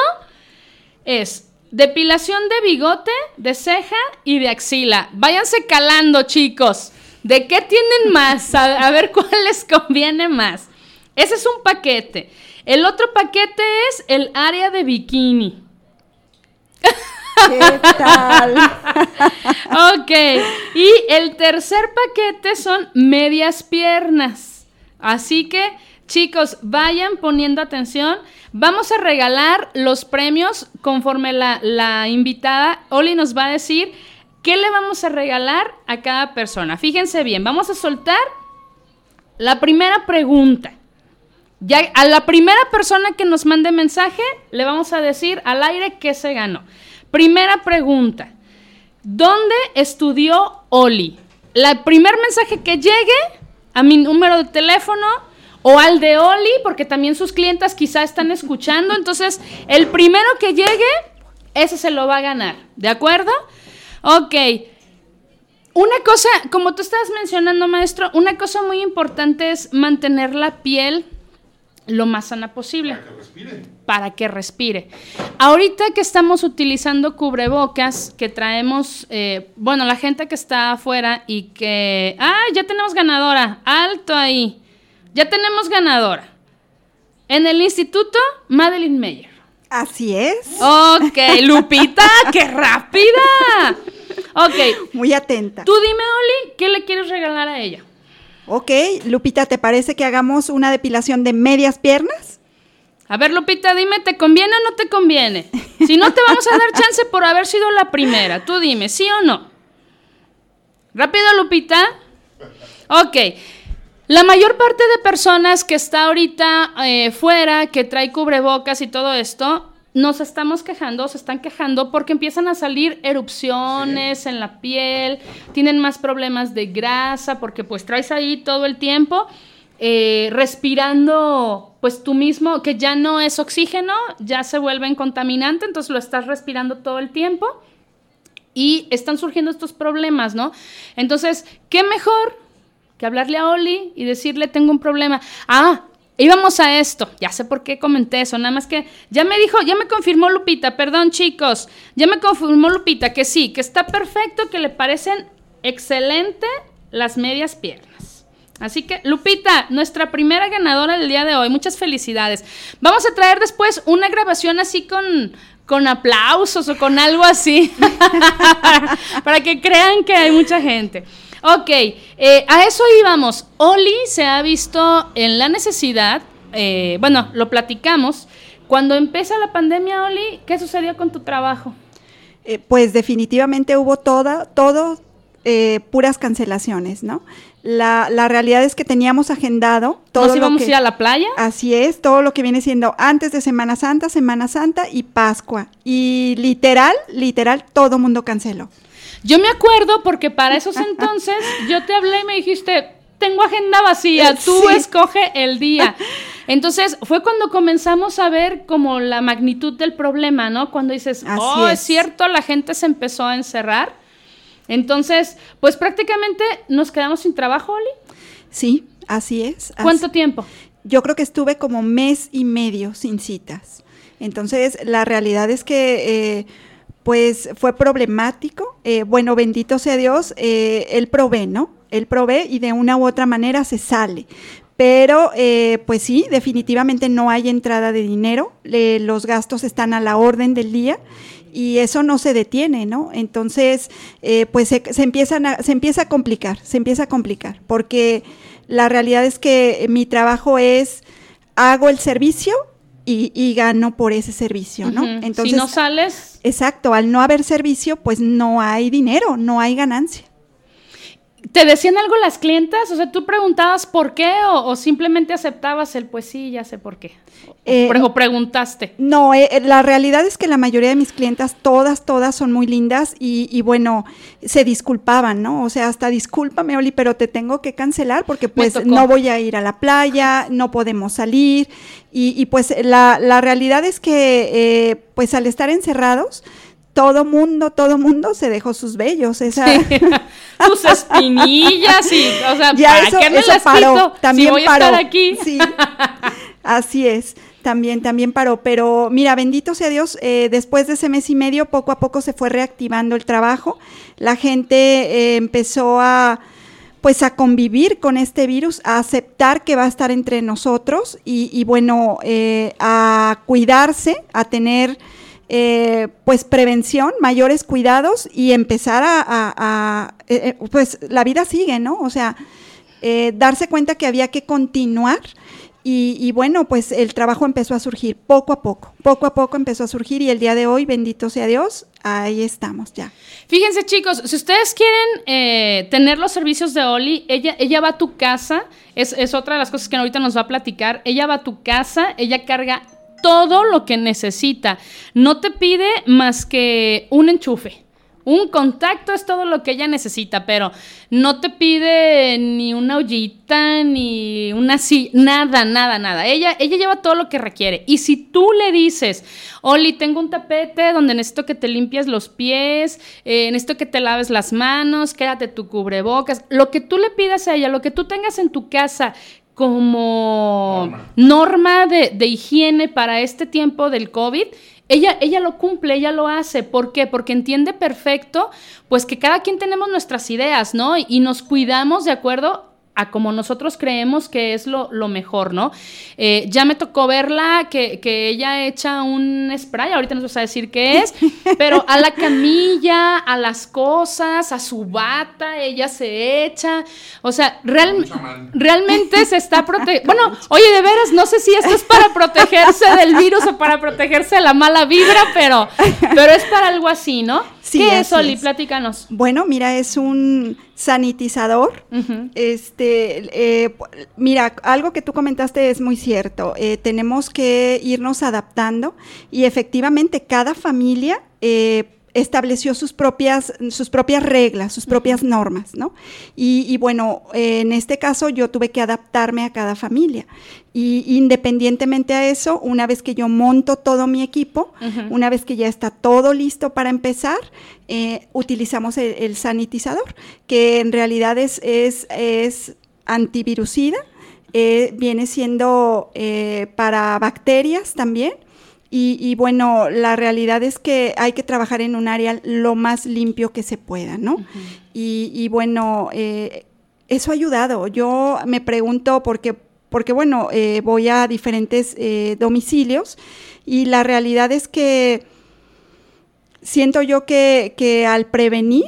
es depilación de bigote, de ceja y de axila. Váyanse calando, chicos. ¿De qué tienen más? A, a ver cuál les conviene más. Ese es un paquete. El otro paquete es el área de bikini. ¿Qué tal? [laughs] Ok. Y el tercer paquete son medias piernas. Así que, chicos, vayan poniendo atención. Vamos a regalar los premios conforme la, la invitada Oli nos va a decir qué le vamos a regalar a cada persona. Fíjense bien, vamos a soltar la primera pregunta. Ya a la primera persona que nos mande mensaje le vamos a decir al aire qué se ganó. Primera pregunta. ¿Dónde estudió Oli? El primer mensaje que llegue a mi número de teléfono o al de Oli, porque también sus clientas quizá están escuchando. Entonces, el primero que llegue, ese se lo va a ganar. ¿De acuerdo? Ok. Una cosa, como tú estabas mencionando, maestro, una cosa muy importante es mantener la piel lo más sana posible. Para que respire. Para que respire. Ahorita que estamos utilizando cubrebocas, que traemos, eh, bueno, la gente que está afuera y que... ¡Ah, ya tenemos ganadora! Alto ahí. Ya tenemos ganadora. En el instituto, Madeline Meyer. Así es. Ok, Lupita, qué rápida. [laughs] Ok, Muy atenta. tú dime, Oli, ¿qué le quieres regalar a ella? Ok, Lupita, ¿te parece que hagamos una depilación de medias piernas? A ver, Lupita, dime, ¿te conviene o no te conviene? Si no, te vamos a dar chance por haber sido la primera. Tú dime, ¿sí o no? Rápido, Lupita. Ok. La mayor parte de personas que está ahorita eh, fuera, que trae cubrebocas y todo esto, nos estamos quejando, se están quejando porque empiezan a salir erupciones en la piel, tienen más problemas de grasa porque pues traes ahí todo el tiempo eh, respirando pues tú mismo, que ya no es oxígeno, ya se vuelve en contaminante, entonces lo estás respirando todo el tiempo y están surgiendo estos problemas, ¿no? Entonces, ¿qué mejor que hablarle a Oli y decirle tengo un problema? Ah, íbamos a esto, ya sé por qué comenté eso, nada más que ya me dijo, ya me confirmó Lupita, perdón chicos, ya me confirmó Lupita que sí, que está perfecto, que le parecen excelente las medias piernas. Así que, Lupita, nuestra primera ganadora del día de hoy, muchas felicidades. Vamos a traer después una grabación así con, con aplausos o con algo así, [laughs] para que crean que hay mucha gente. Ok, eh, a eso íbamos. Oli se ha visto en la necesidad, eh, bueno, lo platicamos. Cuando empieza la pandemia, Oli, ¿qué sucedió con tu trabajo? Eh, pues definitivamente hubo toda, todo eh, puras cancelaciones, ¿no? La, la realidad es que teníamos agendado todo ¿Nos lo íbamos que- a ir a la playa? Así es, todo lo que viene siendo antes de Semana Santa, Semana Santa y Pascua. Y literal, literal, todo mundo canceló. Yo me acuerdo porque para esos [laughs] entonces yo te hablé y me dijiste, tengo agenda vacía, tú Sí. escoge el día. [laughs] Entonces fue cuando comenzamos a ver como la magnitud del problema, ¿no? Cuando dices, Así oh, es. es. cierto, la gente se empezó a encerrar. Entonces, pues prácticamente nos quedamos sin trabajo, Oli. Sí, así es. así- ¿Cuánto tiempo? Yo creo que estuve como mes y medio sin citas. Entonces, la realidad es que, eh, pues, fue problemático. Eh, bueno, bendito sea Dios, eh, Él provee, ¿no? Él provee y de una u otra manera se sale. Pero, eh, pues sí, definitivamente no hay entrada de dinero. Los gastos están a la orden del día y eso no se detiene, ¿no? Entonces, eh, pues se, se empieza a complicar, se empieza a complicar, porque la realidad es que mi trabajo es, hago el servicio y, y gano por ese servicio, ¿no? Entonces, si no sales, exacto, al no haber servicio, pues no hay dinero, no hay ganancia. ¿Te decían algo las clientas? O sea, ¿tú preguntabas por qué o, o simplemente aceptabas el pues sí, ya sé por qué? O, Eh, pre- o preguntaste. No, eh, eh, la realidad es que la mayoría de mis clientas, todas, todas son muy lindas y, y bueno, se disculpaban, ¿no? O sea, hasta discúlpame, Oli, pero te tengo que cancelar porque pues no voy a ir a la playa, no podemos salir y, y, pues la, la realidad es que eh, pues al estar encerrados, todo mundo, todo mundo se dejó sus vellos, esa... Tus [laughs] espinillas y, o sea, ya ¿para eso, qué me eso las paró, quito también si voy paró. a estar aquí? Sí, [laughs] así es, también, también paró. Pero mira, bendito sea Dios, eh, después de ese mes y medio, poco a poco se fue reactivando el trabajo. La gente eh, empezó a pues a convivir con este virus, a aceptar que va a estar entre nosotros y, y bueno, eh, a cuidarse, a tener eh, pues prevención, mayores cuidados y empezar a, eh, eh, pues la vida sigue, ¿no? O sea, darse cuenta que había que continuar y, bueno, pues el trabajo empezó a surgir poco a poco, poco a poco empezó a surgir y el día de hoy, bendito sea Dios, ahí estamos ya. Fíjense, chicos, si ustedes quieren tener los servicios de Oli, ella, ella va a tu casa, es, es otra de las cosas que ahorita nos va a platicar. Ella va a tu casa, ella carga todo lo que necesita. No te pide más que un enchufe. Un contacto es todo lo que ella necesita, pero no te pide ni una ollita, ni una silla, nada, nada, nada. Ella, ella lleva todo lo que requiere. Y si tú le dices, Oli, tengo un tapete donde necesito que te limpies los pies, eh, necesito que te laves las manos, quédate tu cubrebocas, lo que tú le pidas a ella, lo que tú tengas en tu casa como norma, de, de higiene para este tiempo del COVID, ella, ella lo cumple, ella lo hace. ¿Por qué? Porque entiende perfecto, pues que cada quien tenemos nuestras ideas, ¿no? Y nos cuidamos de acuerdo a como nosotros creemos que es lo, lo mejor, ¿no? Eh, ya me tocó verla que, que ella echa un spray, ahorita nos vas a decir qué es, [laughs] pero a la camilla, a las cosas, a su bata, ella se echa, o sea, real- realmente se está protegiendo. [laughs] Bueno, oye, de veras, no sé si esto es para protegerse del virus o para protegerse de la mala vibra, pero, pero es para algo así, ¿no? Sí, ¿Qué es, Oli? es. Platícanos. Bueno, mira, es un sanitizador. Este, eh, mira, algo que tú comentaste es muy cierto. Eh, tenemos que irnos adaptando y efectivamente cada familia eh, estableció sus propias, sus propias reglas, sus propias normas, ¿no? Y, y bueno, en este caso yo tuve que adaptarme a cada familia. Y independientemente a eso, una vez que yo monto todo mi equipo, una vez que ya está todo listo para empezar, eh, utilizamos el, el sanitizador, que en realidad es, es, es antivirucida, eh, viene siendo eh, para bacterias también. Y, y bueno, la realidad es que hay que trabajar en un área lo más limpio que se pueda, ¿no? y, y bueno, eh, eso ha ayudado. Yo me pregunto porque, porque bueno, eh, voy a diferentes eh, domicilios y la realidad es que siento yo que, que al prevenir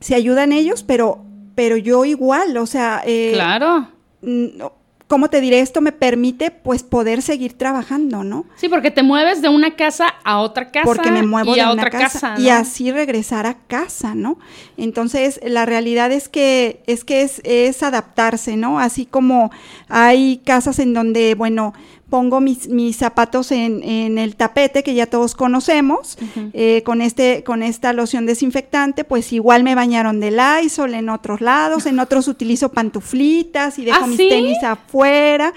se ayudan ellos, pero, pero yo igual, o sea, eh, Claro. no, ¿cómo te diré? Esto me permite pues poder seguir trabajando, ¿no? Sí, porque te mueves de una casa a otra casa. Porque me muevo y de a una otra casa, casa. y ¿no? así regresar a casa, ¿no? Entonces, la realidad es que es que es, es adaptarse, ¿no? Así como hay casas en donde, bueno, pongo mis, mis zapatos en, en el tapete que ya todos conocemos, eh, con este, con esta loción desinfectante, pues igual me bañaron de Lysol en otros lados, en otros [laughs] utilizo pantuflitas y dejo ¿Ah, mis sí? tenis afuera.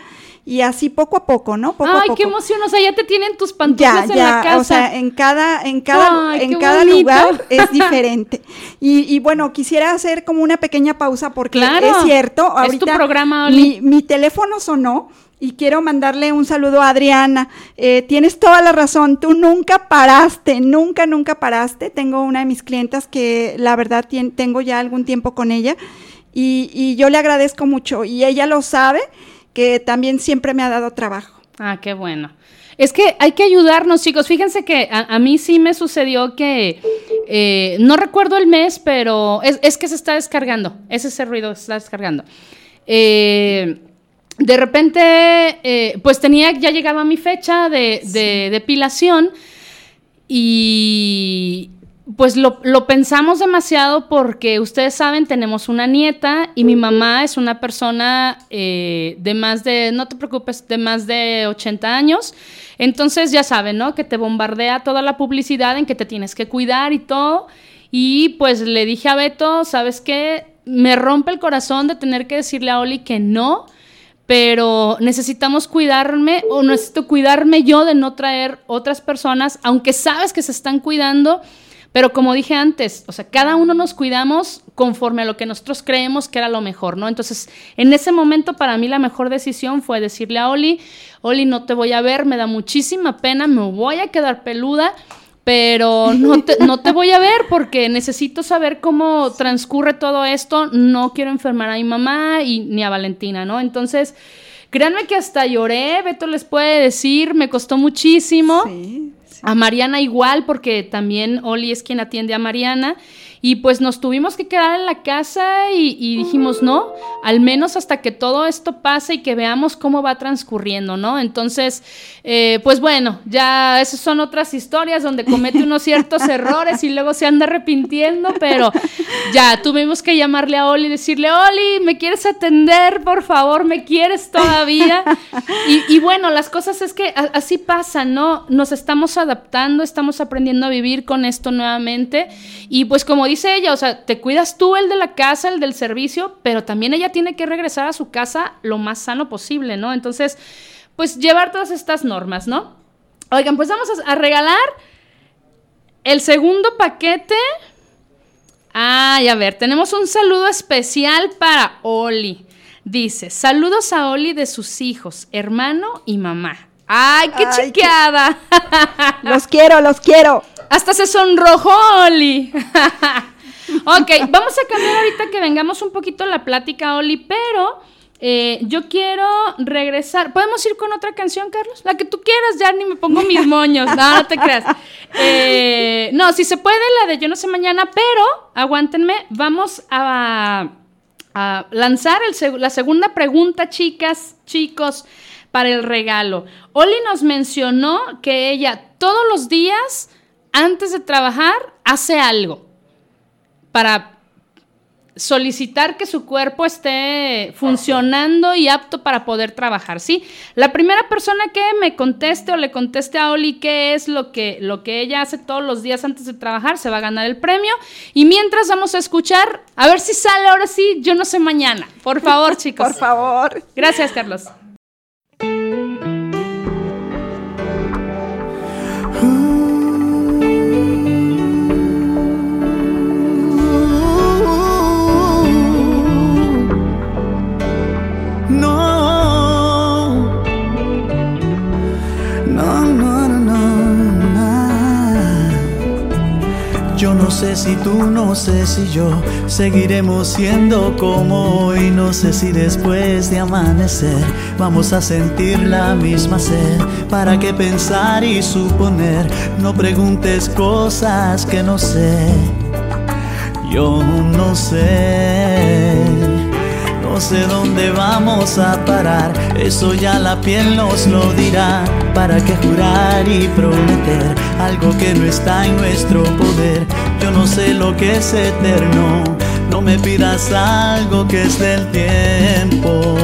Y así poco a poco, ¿no? Poco a Ay, poco. qué emoción. O sea, ya te tienen tus Ya, pantuflas en ya, la casa. o sea, en cada, en cada, Ay, en cada bonito. lugar es [laughs] diferente. Y, y bueno, quisiera hacer como una pequeña pausa porque Claro, es cierto, es tu ahorita programa, Oli. mi, mi teléfono sonó y quiero mandarle un saludo a Adriana. Eh, tienes toda la razón, tú nunca paraste, nunca, nunca paraste. Tengo una de mis clientas que la verdad tengo ya algún tiempo con ella y, yo le agradezco mucho y ella lo sabe que también siempre me ha dado trabajo. Ah, qué bueno. Es que hay que ayudarnos, chicos. Fíjense que a, a mí sí me sucedió que eh, no recuerdo el mes, pero es, es que se está descargando. Es ese ruido se está descargando. Eh, de repente, eh, pues tenía, ya llegaba mi fecha de, de depilación y pues lo, lo pensamos demasiado porque ustedes saben, tenemos una nieta y mi mamá es una persona eh, de más de, no te preocupes, de más de 80 años. Entonces ya saben, ¿no? Que te bombardea toda la publicidad en que te tienes que cuidar y todo. Y pues le dije a Beto, ¿sabes qué? Me rompe el corazón de tener que decirle a Oli que no, pero necesitamos cuidarme o necesito cuidarme yo de no traer otras personas, aunque sabes que se están cuidando, pero como dije antes, o sea, cada uno nos cuidamos conforme a lo que nosotros creemos que era lo mejor, ¿no? Entonces, en ese momento para mí la mejor decisión fue decirle a Oli, Oli, no te voy a ver, me da muchísima pena, me voy a quedar peluda, pero [laughs] no te, no te voy a ver porque necesito saber cómo transcurre todo esto. No quiero enfermar a mi mamá y ni a Valentina, ¿no? Entonces, créanme que hasta lloré, Beto les puede decir, me costó muchísimo. Sí, sí. A Mariana igual, porque también Oli es quien atiende a Mariana. Y pues nos tuvimos que quedar en la casa y, y dijimos, no, al menos hasta que todo esto pase y que veamos cómo va transcurriendo, ¿no? Entonces, eh, pues bueno, ya esas son otras historias donde comete unos ciertos [laughs] errores y luego se anda arrepintiendo, pero ya tuvimos que llamarle a Oli y decirle, Oli, ¿me quieres atender? Por favor, ¿me quieres todavía? Y, y bueno, las cosas es que así pasan, ¿no? Nos estamos adaptando, estamos aprendiendo a vivir con esto nuevamente. Y pues como dice ella, o sea, te cuidas tú el de la casa, el del servicio, pero también ella tiene que regresar a su casa lo más sano posible, ¿no? Entonces, pues llevar todas estas normas, ¿no? Oigan, pues vamos a, regalar el segundo paquete. Ay, a ver, tenemos un saludo especial para Oli. Dice, saludos a Oli de sus hijos, hermano y mamá. ¡Ay, qué Ay, qué- chiqueada! [laughs] Los quiero, los quiero. Hasta se sonrojó, Oli. [laughs] ok, vamos a cambiar ahorita que vengamos un poquito la plática, Oli, pero eh, yo quiero regresar. ¿Podemos ir con otra canción, Carlos? La que tú quieras, ya ni me pongo mis [laughs] moños. No, no te creas. Eh, no, si se puede, la de Yo no sé mañana, pero aguántenme, vamos a, a lanzar el seg- la segunda pregunta, chicas, chicos, para el regalo. Oli nos mencionó que ella todos los días, antes de trabajar, hace algo para solicitar que su cuerpo esté funcionando y apto para poder trabajar, ¿sí? La primera persona que me conteste o le conteste a Oli qué es lo que, lo que ella hace todos los días antes de trabajar, se va a ganar el premio. Y mientras vamos a escuchar, a ver si sale ahora sí, yo no sé mañana. Por favor, [laughs] chicos. Por favor. Gracias, Carlos. No sé si tú, no sé si yo seguiremos siendo como hoy. No sé si después de amanecer vamos a sentir la misma sed. ¿Para qué pensar y suponer? No preguntes cosas que no sé. Yo no sé, no sé dónde vamos a parar, eso ya la piel nos lo dirá. ¿Para qué jurar y prometer algo que no está en nuestro poder? Yo no sé lo que es eterno, no me pidas algo que es del tiempo.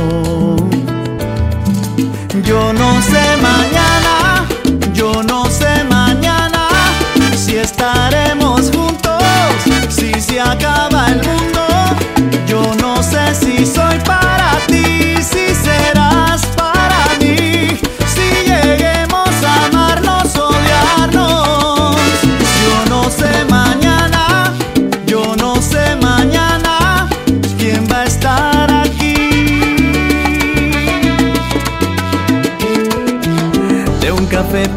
Yo no sé mañana,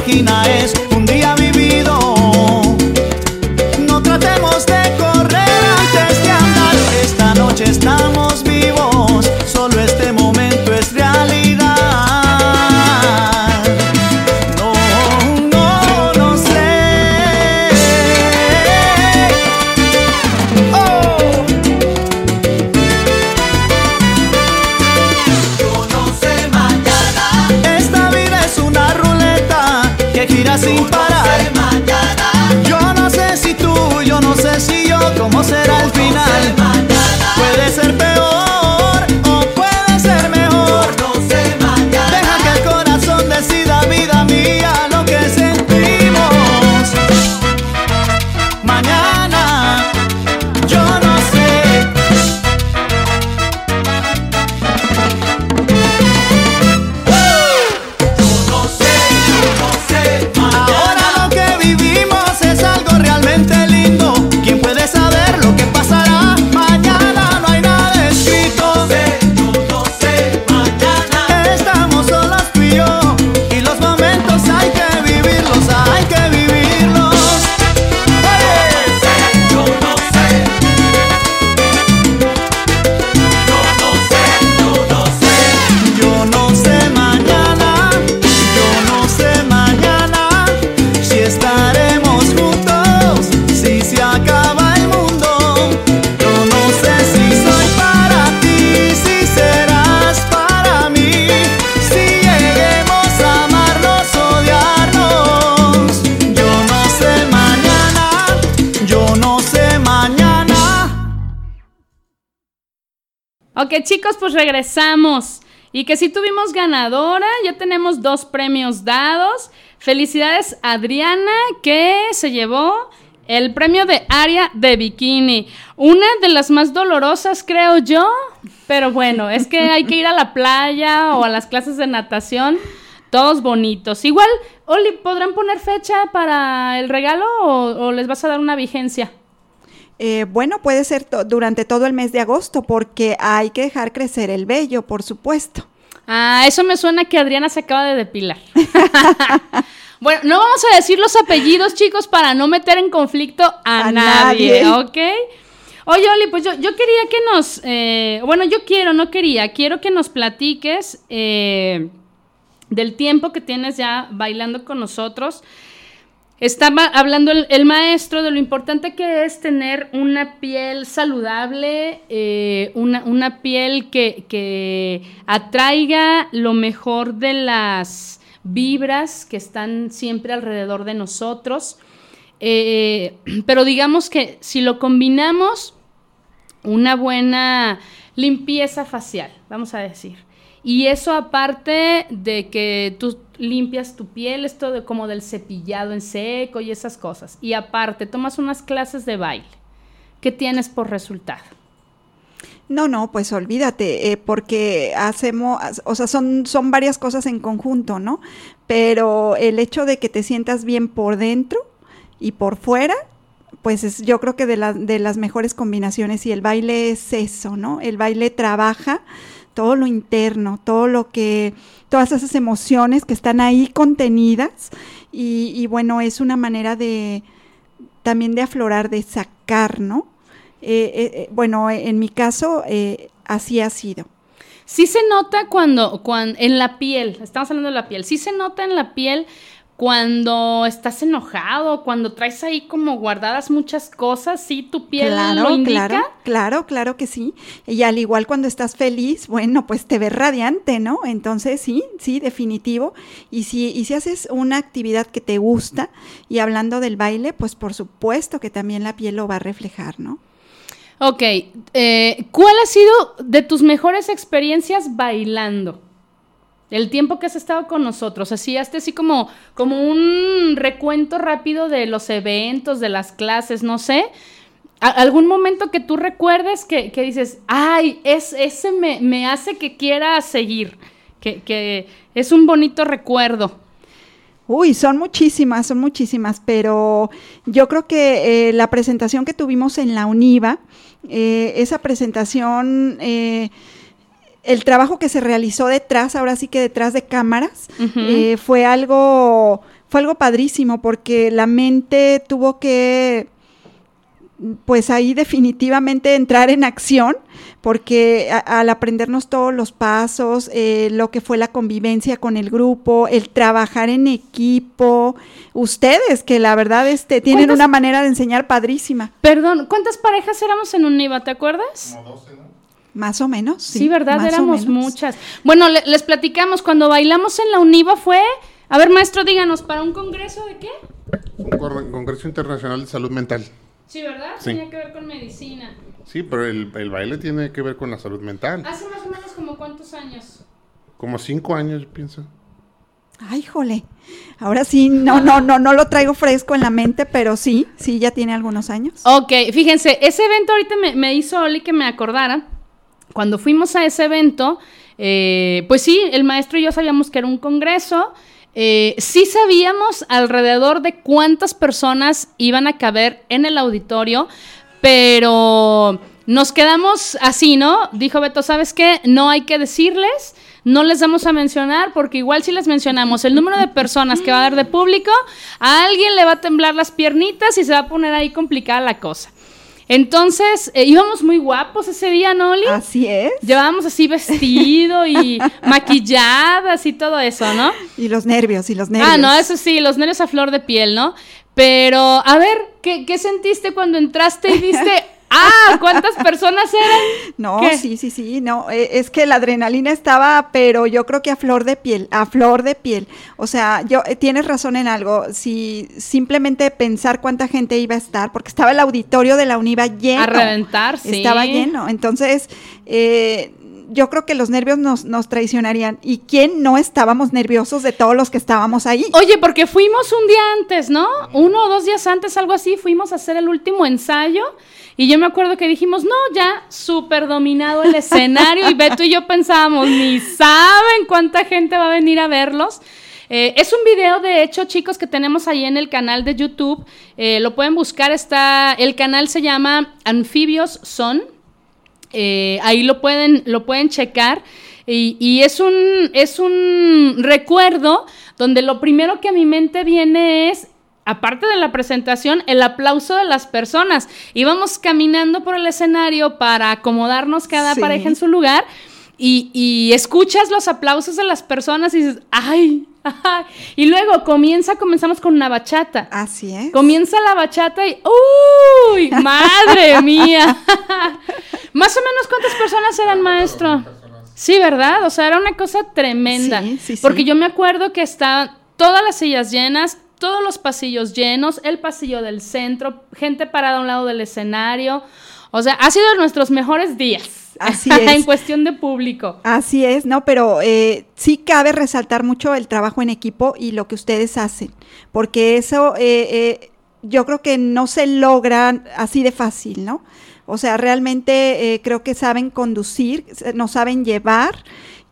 Página es Ok, chicos, pues regresamos. Y que si tuvimos ganadora, ya tenemos dos premios dados. Felicidades Adriana, que se llevó el premio de área de bikini. Una de las más dolorosas, creo yo. Pero bueno, es que hay que ir a la playa o a las clases de natación. Todos bonitos. Igual, Oli, ¿podrán poner fecha para el regalo o les vas a dar una vigencia? Eh, bueno, puede ser to- durante todo el mes de agosto porque hay que dejar crecer el vello, por supuesto. Ah, eso me suena que Adriana se acaba de depilar. [laughs] bueno, no vamos a decir los apellidos, chicos, para no meter en conflicto a, A nadie, nadie. ¿ok? Oye, Oli, pues yo, yo quería que nos, eh, bueno, yo quiero, no quería, quiero que nos platiques eh, del tiempo que tienes ya bailando con nosotros. Estaba hablando el, maestro de lo importante que es tener una piel saludable, eh, una, una piel que, que atraiga lo mejor de las vibras que están siempre alrededor de nosotros. Eh, [clears throat] pero digamos que si lo combinamos, una buena limpieza facial, vamos a decir, Y eso aparte de que tú limpias tu piel, esto de como del cepillado en seco y esas cosas. Y aparte, tomas unas clases de baile. ¿Qué tienes por resultado? No, no, pues olvídate, eh, porque hacemos, o sea, son, son varias cosas en conjunto, ¿no? Pero el hecho de que te sientas bien por dentro y por fuera, pues es, yo creo que de, la- de las mejores combinaciones y el baile es eso, ¿no? El baile trabaja todo lo interno, todo lo que, todas esas emociones que están ahí contenidas y, y bueno, es una manera de también de aflorar, de sacar, ¿no? Eh, eh, eh, bueno, en mi caso así ha sido. Sí se nota cuando, cuando, en la piel, estamos hablando de la piel, sí se nota en la piel cuando estás enojado, cuando traes ahí como guardadas muchas cosas, sí, tu piel claro, lo indica. claro, claro, claro que sí. Y al igual cuando estás feliz, bueno, pues te ves radiante, ¿no? Entonces sí, sí, definitivo. Y si, y si haces una actividad que te gusta, y hablando del baile, pues por supuesto que también la piel lo va a reflejar, ¿no? Ok, eh, ¿cuál ha sido de tus mejores experiencias bailando? El tiempo que has estado con nosotros, así, hazte así como, como un recuento rápido de los eventos, de las clases, no sé. ¿Algún momento que tú recuerdes que, que dices, ay, es, ese me, me hace que quiera seguir, que, que es un bonito recuerdo? Uy, son muchísimas, son muchísimas, pero yo creo que eh, la presentación que tuvimos en la UNIVA, eh, esa presentación, eh, el trabajo que se realizó detrás, ahora sí que detrás de cámaras, eh, fue algo, fue algo padrísimo, porque la mente tuvo que pues ahí definitivamente entrar en acción, porque a- al aprendernos todos los pasos, eh, lo que fue la convivencia con el grupo, el trabajar en equipo, ustedes que la verdad este, tienen ¿Cuántas- una manera de enseñar padrísima, Perdón, ¿cuántas parejas éramos en UNIVA, te acuerdas? Más o menos. Sí, ¿verdad? más o Éramos muchas. Bueno, le- les platicamos, cuando bailamos en la UNIVA fue... A ver, maestro, díganos, ¿para un congreso de qué? Un Congreso Internacional de Salud Mental. Sí, ¿verdad? Sí. Tenía que ver con medicina. Sí, pero el, el baile tiene que ver con la salud mental. Hace más o menos como cuántos años. Como cinco años, pienso. Ay, jole. Ahora sí, no, no, no, no lo traigo fresco en la mente, pero sí, sí, ya tiene algunos años. Ok, fíjense, ese evento ahorita me, me hizo Oli que me acordara. Cuando fuimos a ese evento, eh, pues sí, el maestro y yo sabíamos que era un congreso. eh, sí sabíamos alrededor de cuántas personas iban a caber en el auditorio, pero nos quedamos así, ¿no? Dijo Beto, ¿sabes qué? No hay que decirles, no les vamos a mencionar, porque igual si les mencionamos el número de personas que va a haber de público, a alguien le va a temblar las piernitas y se va a poner ahí complicada la cosa. Entonces, eh, íbamos muy guapos ese día, ¿no, Oli? Así es. Llevábamos así vestido y [laughs] maquilladas y todo eso, ¿no? Y los nervios, y los nervios. Ah, no, eso sí, los nervios a flor de piel, ¿no? Pero, a ver, ¿qué, qué sentiste cuando entraste y viste, [laughs] ah, cuántas personas eran? [laughs] No, ¿Qué? sí, sí, sí, no, eh, es que la adrenalina estaba, pero yo creo que a flor de piel, a flor de piel. O sea, yo eh, tienes razón en algo, si simplemente pensar cuánta gente iba a estar, porque estaba el auditorio de la UNIVA lleno. A reventar, sí. Estaba lleno, entonces eh, yo creo que los nervios nos, nos traicionarían. ¿Y quién no estábamos nerviosos de todos los que estábamos ahí? Oye, porque fuimos un día antes, ¿no? Uno o dos días antes, algo así, fuimos a hacer el último ensayo. Y yo me acuerdo que dijimos, no, ya súper dominado el escenario. Y Beto y yo pensábamos, ni saben cuánta gente va a venir a verlos. Eh, es un video, de hecho, chicos, que tenemos ahí en el canal de YouTube. Eh, lo pueden buscar, está, el canal se llama Anfibios Son. Eh, ahí lo pueden, lo pueden checar. Y, y es, un, es un recuerdo donde lo primero que a mi mente viene es, aparte de la presentación, el aplauso de las personas. Íbamos caminando por el escenario para acomodarnos cada Sí. pareja en su lugar. Y, y escuchas los aplausos de las personas y dices, ay, ay. Y luego comienza, comenzamos con una bachata. Así es. Comienza la bachata y ¡Uy! ¡Madre [laughs] mía! [laughs] Más o menos cuántas personas eran, maestro. Sí, ¿verdad? O sea, era una cosa tremenda. Sí, sí, sí. Porque yo me acuerdo que estaban todas las sillas llenas, todos los pasillos llenos, el pasillo del centro, gente parada a un lado del escenario. O sea, ha sido de nuestros mejores días. [laughs] Así en es. cuestión de público. Así es, ¿no? Pero eh, sí cabe resaltar mucho el trabajo en equipo y lo que ustedes hacen, porque eso eh, eh, yo creo que no se logra así de fácil, ¿no? O sea, realmente eh, creo que saben conducir, nos saben llevar.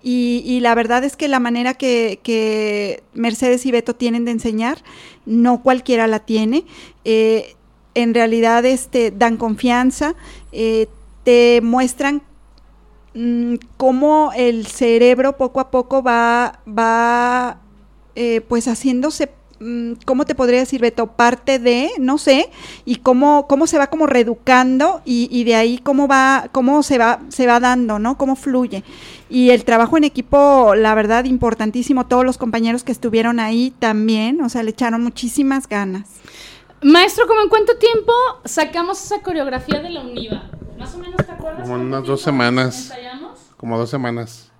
Y, la verdad es que la manera que, Mercedes y Beto tienen de enseñar, no cualquiera la tiene. Eh, en realidad este, dan confianza, eh, te muestran mm, cómo el cerebro poco a poco va, va eh, pues haciéndose, ¿cómo te podría decir, Beto? Parte de, no sé, y cómo, cómo se va como reeducando y, y de ahí cómo va, cómo se va, se va dando, ¿no? Cómo fluye. Y el trabajo en equipo, la verdad, importantísimo. Todos los compañeros que estuvieron ahí también, o sea, le echaron muchísimas ganas. Maestro, ¿cómo en cuánto tiempo sacamos esa coreografía de la UNIVA? Más o menos, ¿te acuerdas? Como unas dos semanas. ensayamos? Como dos semanas.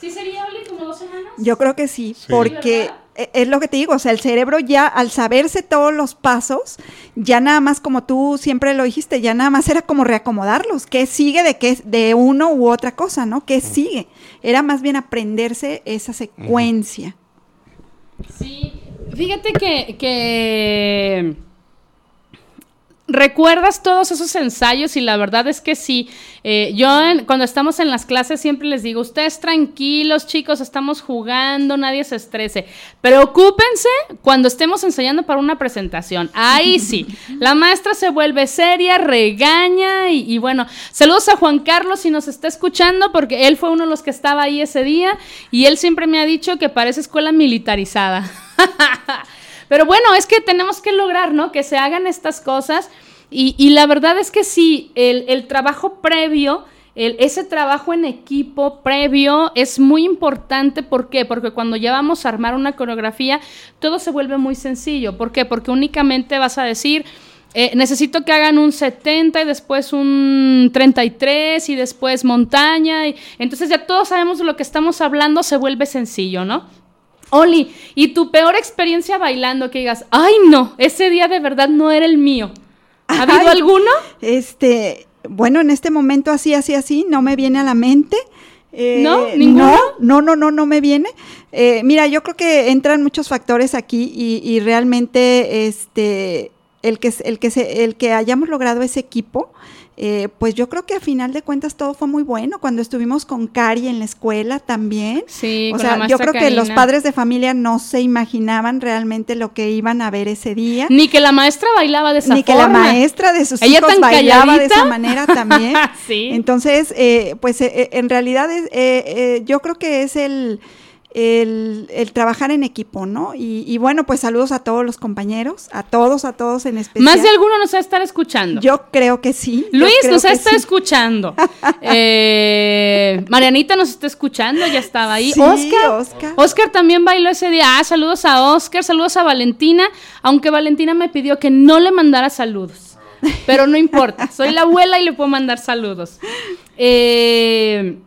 ¿Sí sería, Oli, como dos semanas? Yo creo que sí, Sí. porque ¿Verdad? E- es lo que te digo, o sea, el cerebro ya al saberse todos los pasos, ya nada más como tú siempre lo dijiste, ya nada más era como reacomodarlos, qué sigue de qué de uno u otra cosa, ¿no? ¿Qué sigue? Era más bien aprenderse esa secuencia. Sí, fíjate que, que recuerdas todos esos ensayos y la verdad es que sí. Eh, yo en- cuando estamos en las clases siempre les digo, ustedes tranquilos chicos, estamos jugando, nadie se estrese. Preocúpense cuando estemos ensayando para una presentación. Ahí sí, [laughs] la maestra se vuelve seria, regaña y, y bueno, saludos a Juan Carlos si nos está escuchando porque él fue uno de los que estaba ahí ese día y él siempre me ha dicho que parece escuela militarizada. [laughs] Pero bueno, es que tenemos que lograr, ¿no? Que se hagan estas cosas. Y, y la verdad es que sí, el, trabajo previo, el- ese trabajo en equipo previo es muy importante. ¿Por qué? Porque cuando ya vamos a armar una coreografía, todo se vuelve muy sencillo. ¿Por qué? Porque únicamente vas a decir, eh, necesito que hagan un 70 y después un 33 y después montaña. Entonces ya todos sabemos de lo que estamos hablando, se vuelve sencillo, ¿no? Oli, ¿y tu peor experiencia bailando que digas, ay no, ese día de verdad no era el mío? ¿Ha habido Ay. alguno? Este, bueno, en este momento así, así, así, no me viene a la mente. Eh, ¿No? ¿Ninguno? No, no, no, no, no me viene. Eh, mira, yo creo que entran muchos factores aquí y, y realmente, este, el que, el que se, el que hayamos logrado ese equipo, eh, pues yo creo que a final de cuentas todo fue muy bueno. Cuando estuvimos con Cari en la escuela también. Sí, o con la sea, yo creo que los padres de familia no se imaginaban realmente lo que iban a ver ese día. Ni que la maestra bailaba de esa Ni que la forma. maestra de sus Ella hijos tan bailaba de esa manera también. [laughs] Sí. Entonces, eh, pues eh, eh, en realidad es, eh, eh, yo creo que es el, el, el trabajar en equipo, ¿no? Y, y bueno, pues saludos a todos los compañeros, a todos, a todos en especial. Más de alguno nos va a estar escuchando. Yo creo que sí. Luis nos está sí. escuchando. [laughs] Eh, Marianita nos está escuchando, ya estaba ahí. Sí, Oscar. Oscar. Oscar también bailó ese día. Ah, saludos a Oscar, saludos a Valentina. Aunque Valentina me pidió que no le mandara saludos. Pero no importa, soy la abuela y le puedo mandar saludos. Eh,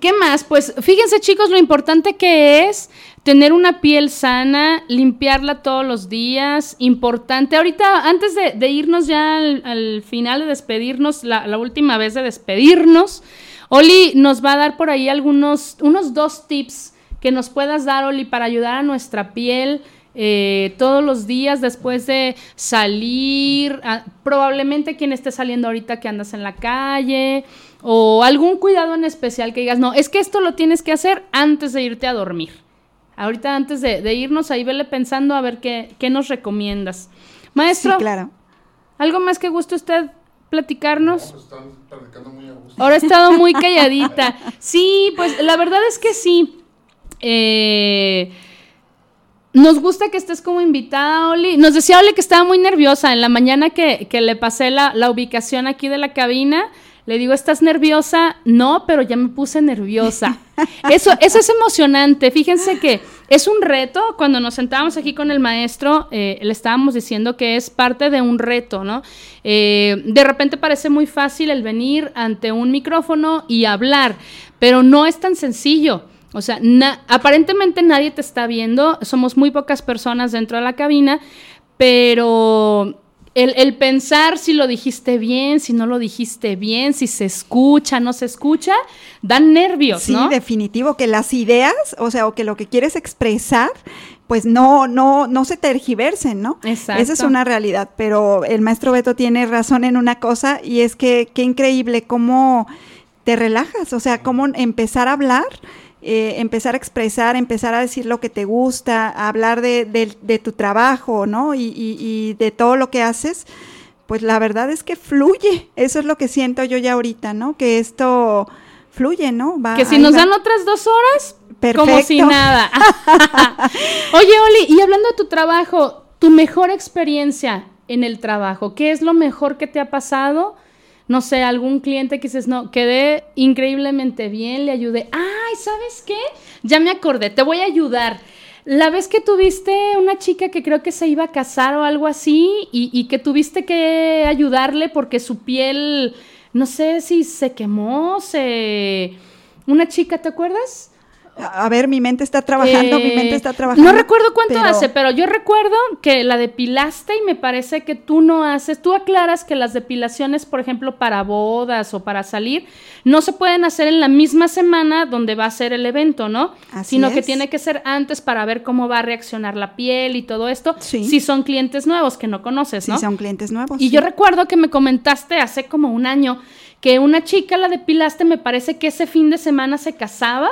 ¿Qué más? Pues fíjense chicos lo importante que es tener una piel sana, limpiarla todos los días, importante. Ahorita, antes de, irnos ya al, al final de despedirnos, la, la última vez de despedirnos, Oli nos va a dar por ahí algunos, unos dos tips que nos puedas dar, Oli, para ayudar a nuestra piel. eh, todos los días después de salir, probablemente quien esté saliendo ahorita que andas en la calle, o algún cuidado en especial que digas, no, es que esto lo tienes que hacer antes de irte a dormir. Ahorita antes de, de irnos, ahí vele pensando a ver qué, qué nos recomiendas. Maestro, Sí, claro. ¿algo más que guste usted platicarnos? Pues están practicando muy a gusto. Ahora he estado muy calladita. Sí, pues la verdad es que sí. Eh, nos gusta que estés como invitada, Oli. Nos decía Oli que estaba muy nerviosa. En la mañana que, que le pasé la, la ubicación aquí de la cabina, le digo, ¿estás nerviosa? No, pero ya me puse nerviosa. [laughs] Eso, eso es emocionante. Fíjense que es un reto. Cuando nos sentábamos aquí con el maestro, eh, le estábamos diciendo que es parte de un reto, ¿no? Eh, de repente parece muy fácil el venir ante un micrófono y hablar, pero no es tan sencillo. O sea, na- aparentemente nadie te está viendo, somos muy pocas personas dentro de la cabina, pero el, el pensar si lo dijiste bien, si no lo dijiste bien, si se escucha, no se escucha, dan nervios, Sí, ¿no? definitivo, que las ideas, o sea, o que lo que quieres expresar, pues no, no, no se tergiversen, ¿no? Exacto. Esa es una realidad, pero el maestro Beto tiene razón en una cosa y es que qué increíble cómo te relajas, o sea, cómo empezar a hablar, eh, empezar a expresar, empezar a decir lo que te gusta, a hablar de, de- de tu trabajo, ¿no? Y, y- y de todo lo que haces, pues la verdad es que fluye, eso es lo que siento yo ya ahorita, ¿no? Que esto fluye, ¿no? Va, Que si nos va. dan otras dos horas, como Perfecto. si nada. [laughs] Oye, Oli, y hablando de tu trabajo, tu mejor experiencia en el trabajo, ¿qué es lo mejor que te ha pasado? No sé, algún cliente que dices, no, quedé increíblemente bien, le ayudé. Ay, ¿sabes qué? Ya me acordé, te voy a ayudar. La vez que tuviste una chica que creo que se iba a casar o algo así y, y que tuviste que ayudarle porque su piel, no sé si se quemó, se... Una chica, ¿te acuerdas? A ver, mi mente está trabajando, mi Eh, mente está trabajando. No recuerdo cuánto pero- hace, pero yo recuerdo que la depilaste y me parece que tú no haces, tú aclaras que las depilaciones, por ejemplo, para bodas o para salir, no se pueden hacer en la misma semana donde va a ser el evento, ¿no? Así Sino que tiene que ser antes para ver cómo va a reaccionar la piel y todo esto. Sí. Si son clientes nuevos que no conoces, ¿no? son clientes nuevos. Y sí. yo recuerdo que me comentaste hace como un año que una chica la depilaste, me parece que ese fin de semana se casaba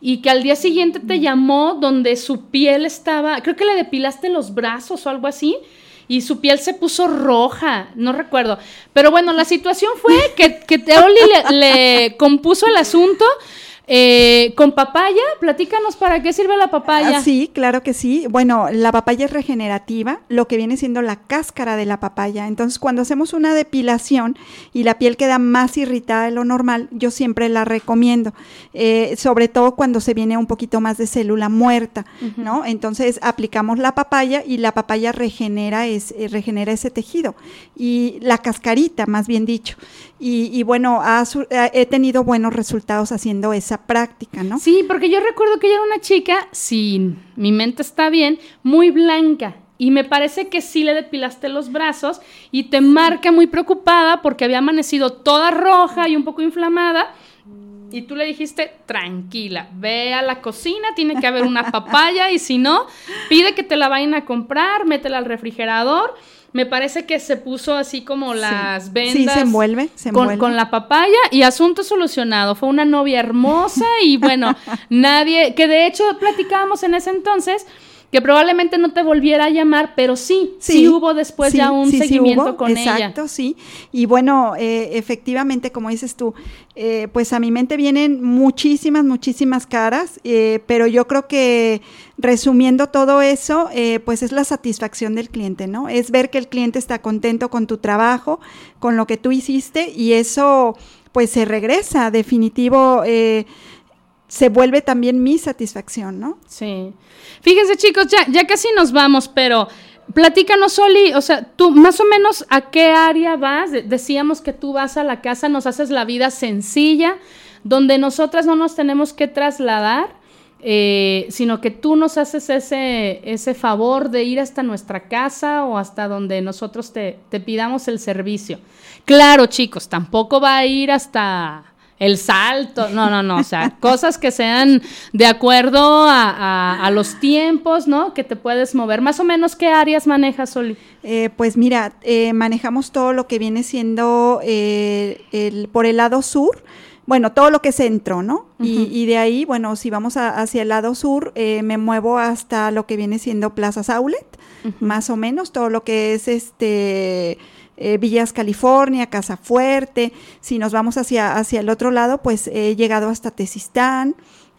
y que al día siguiente te llamó donde su piel estaba, creo que le depilaste los brazos o algo así. Y su piel se puso roja, no recuerdo. Pero bueno, la situación fue que, que Teoli le, le compuso el asunto eh, con papaya. Platícanos para qué sirve la papaya. Ah, sí, claro que sí. Bueno, la papaya es regenerativa, lo que viene siendo la cáscara de la papaya. Entonces, cuando hacemos una depilación y la piel queda más irritada de lo normal, yo siempre la recomiendo, eh, sobre todo cuando se viene un poquito más de célula muerta, ¿no? Entonces, aplicamos la papaya y la papaya regenera, es, eh, regenera ese tejido y la cascarita, más bien dicho. Y, y bueno, ha su- eh, he tenido buenos resultados haciendo esa práctica, ¿no? Sí, porque yo recuerdo que ella era una chica, si mi mente está bien, muy blanca. Y me parece que sí le depilaste los brazos y te marca muy preocupada porque había amanecido toda roja y un poco inflamada. Y tú le dijiste, tranquila, ve a la cocina, tiene que haber una [laughs] papaya y si no, pide que te la vayan a comprar, métela al refrigerador. Me parece que se puso así como Sí. las vendas. Sí, se envuelve, se con, envuelve. con la papaya y asunto solucionado. Fue una novia hermosa y bueno, [laughs] nadie, que de hecho platicábamos en ese entonces que probablemente no te volviera a llamar, pero sí, sí, hubo después sí, ya un sí, seguimiento hubo, con ella. Exacto, sí. Y bueno, eh, efectivamente, como dices tú, eh, pues a mi mente vienen muchísimas, muchísimas caras, eh, pero yo creo que resumiendo todo eso, pues es la satisfacción del cliente, ¿no? Es ver que el cliente está contento con tu trabajo, con lo que tú hiciste y eso pues se regresa, definitivo. eh, se vuelve también mi satisfacción, ¿no? Sí. Fíjense, chicos, ya, casi nos vamos, pero platícanos, Oli, o sea, tú más o menos a qué área vas. De- decíamos que tú vas a la casa, nos haces la vida sencilla, donde nosotras no nos tenemos que trasladar, eh, sino que tú nos haces ese, ese favor de ir hasta nuestra casa o hasta donde nosotros te, te pidamos el servicio. Claro, chicos, tampoco va a ir hasta el salto, no, no, no, o sea, [laughs] cosas que sean de acuerdo a, a- a los tiempos, ¿no? Que te puedes mover. Más o menos, ¿qué áreas manejas, Oli? Eh, pues mira, eh, manejamos todo lo que viene siendo eh, el, por el lado sur, bueno, todo lo que es centro, ¿no? y, y de ahí, bueno, si vamos a- hacia el lado sur, eh, me muevo hasta lo que viene siendo Plazas Outlet, más o menos, todo lo que es este eh, Villas California, Casa Fuerte. Si nos vamos hacia, hacia el otro lado, pues he llegado hasta Tezistán.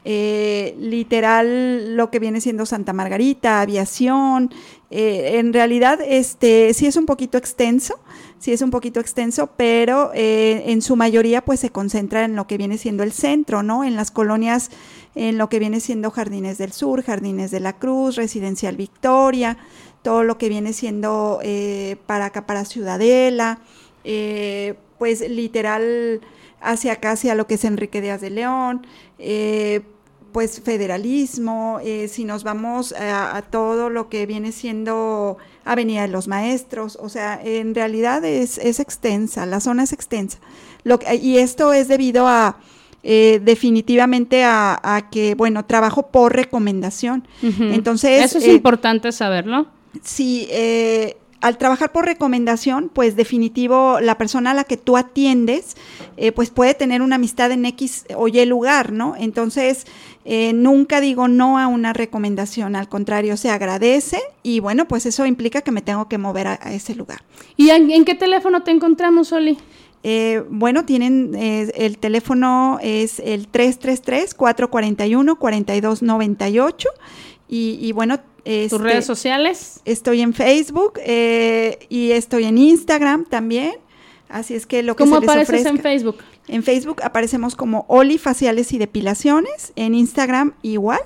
eh, literal lo que viene siendo Santa Margarita, aviación. eh, en realidad, este sí es un poquito extenso, sí es un poquito extenso, pero eh, en su mayoría pues se concentra en lo que viene siendo el centro, ¿no? En las colonias, en lo que viene siendo Jardines del Sur, Jardines de la Cruz, Residencial Victoria, todo lo que viene siendo eh, para acá, para Ciudadela, eh, pues literal hacia acá, hacia lo que es Enrique Díaz de León, eh, pues federalismo, eh, si nos vamos a, a todo lo que viene siendo Avenida de los Maestros, o sea, en realidad es, es extensa, la zona es extensa. Lo que- y esto es debido a eh, definitivamente a, a que, bueno, trabajo por recomendación. Entonces, Eso es eh, importante saberlo. Sí, eh, al trabajar por recomendación, pues definitivo la persona a la que tú atiendes, eh, pues puede tener una amistad en X o Y lugar, ¿no? Entonces, eh, nunca digo no a una recomendación, al contrario, se agradece y bueno, pues eso implica que me tengo que mover a, a ese lugar. ¿Y en, en qué teléfono te encontramos, Oli? Eh, bueno, tienen eh, el teléfono es el 333-441-4298 y, y bueno, ¿Tus este, redes sociales? Estoy en Facebook eh, y estoy en Instagram también. Así es que lo que ¿Cómo se les apareces ofrezca. en Facebook? En Facebook aparecemos como Oli Faciales y Depilaciones. En Instagram igual,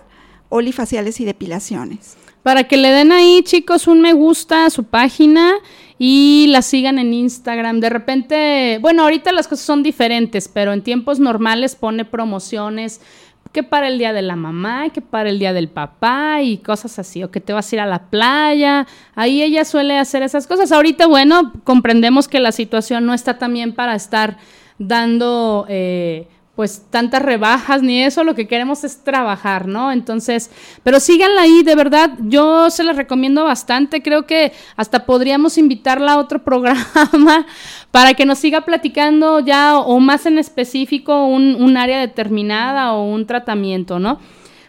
Oli Faciales y Depilaciones. Para que le den ahí, chicos, un me gusta a su página y la sigan en Instagram. De repente, bueno, ahorita las cosas son diferentes, pero en tiempos normales pone promociones que para el día de la mamá, que para el día del papá y cosas así, o que te vas a ir a la playa. Ahí ella suele hacer esas cosas. Ahorita, bueno, comprendemos que la situación no está también para estar dando eh, pues tantas rebajas ni eso, lo que queremos es trabajar, ¿no? Entonces, pero síganla ahí, de verdad, yo se las recomiendo bastante, creo que hasta podríamos invitarla a otro [laughs] programa para que nos siga platicando ya o más en específico un, un área determinada o un tratamiento, ¿no?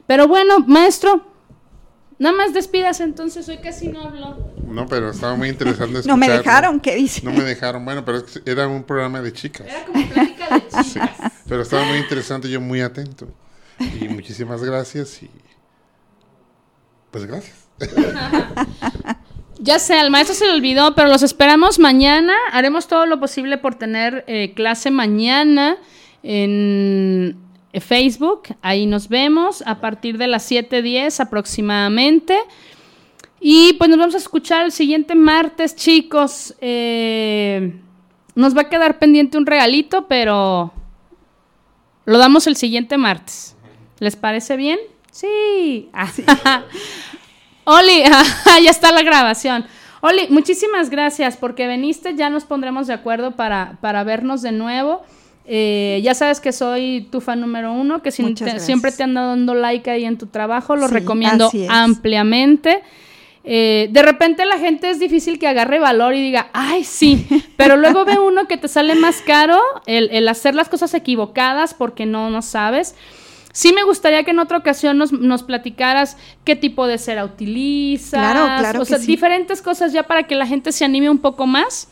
Pero bueno, maestro, nada más despídase entonces, hoy casi no hablo. No, pero estaba muy interesante [laughs] No me dejaron, ¿qué dice? No me dejaron, bueno, pero es que era un programa de chicas. Era como plática de [laughs] chicas. Sí, pero estaba muy interesante, yo muy atento. Y muchísimas gracias y pues gracias. [laughs] Ya sé, al maestro se le olvidó, pero los esperamos mañana. Haremos todo lo posible por tener eh, clase mañana en Facebook. Ahí nos vemos a partir de las 7:10 aproximadamente. Y pues nos vamos a escuchar el siguiente martes, chicos. Eh, nos va a quedar pendiente un regalito, pero lo damos el siguiente martes. ¿Les parece bien? Sí. [laughs] Oli, [laughs] ya está la grabación. Oli, muchísimas gracias porque viniste, ya nos pondremos de acuerdo para, para vernos de nuevo. Eh, ya sabes que soy tu fan número uno, que te- siempre te ando dando like ahí en tu trabajo, lo Sí, recomiendo ampliamente. Eh, de repente la gente es difícil que agarre valor y diga, ay, sí, [laughs] pero luego ve uno que te sale más caro el, el hacer las cosas equivocadas porque no, no sabes. Sí me gustaría que en otra ocasión nos, nos platicaras qué tipo de cera utilizas, Claro, claro o sea, sí. diferentes cosas ya para que la gente se anime un poco más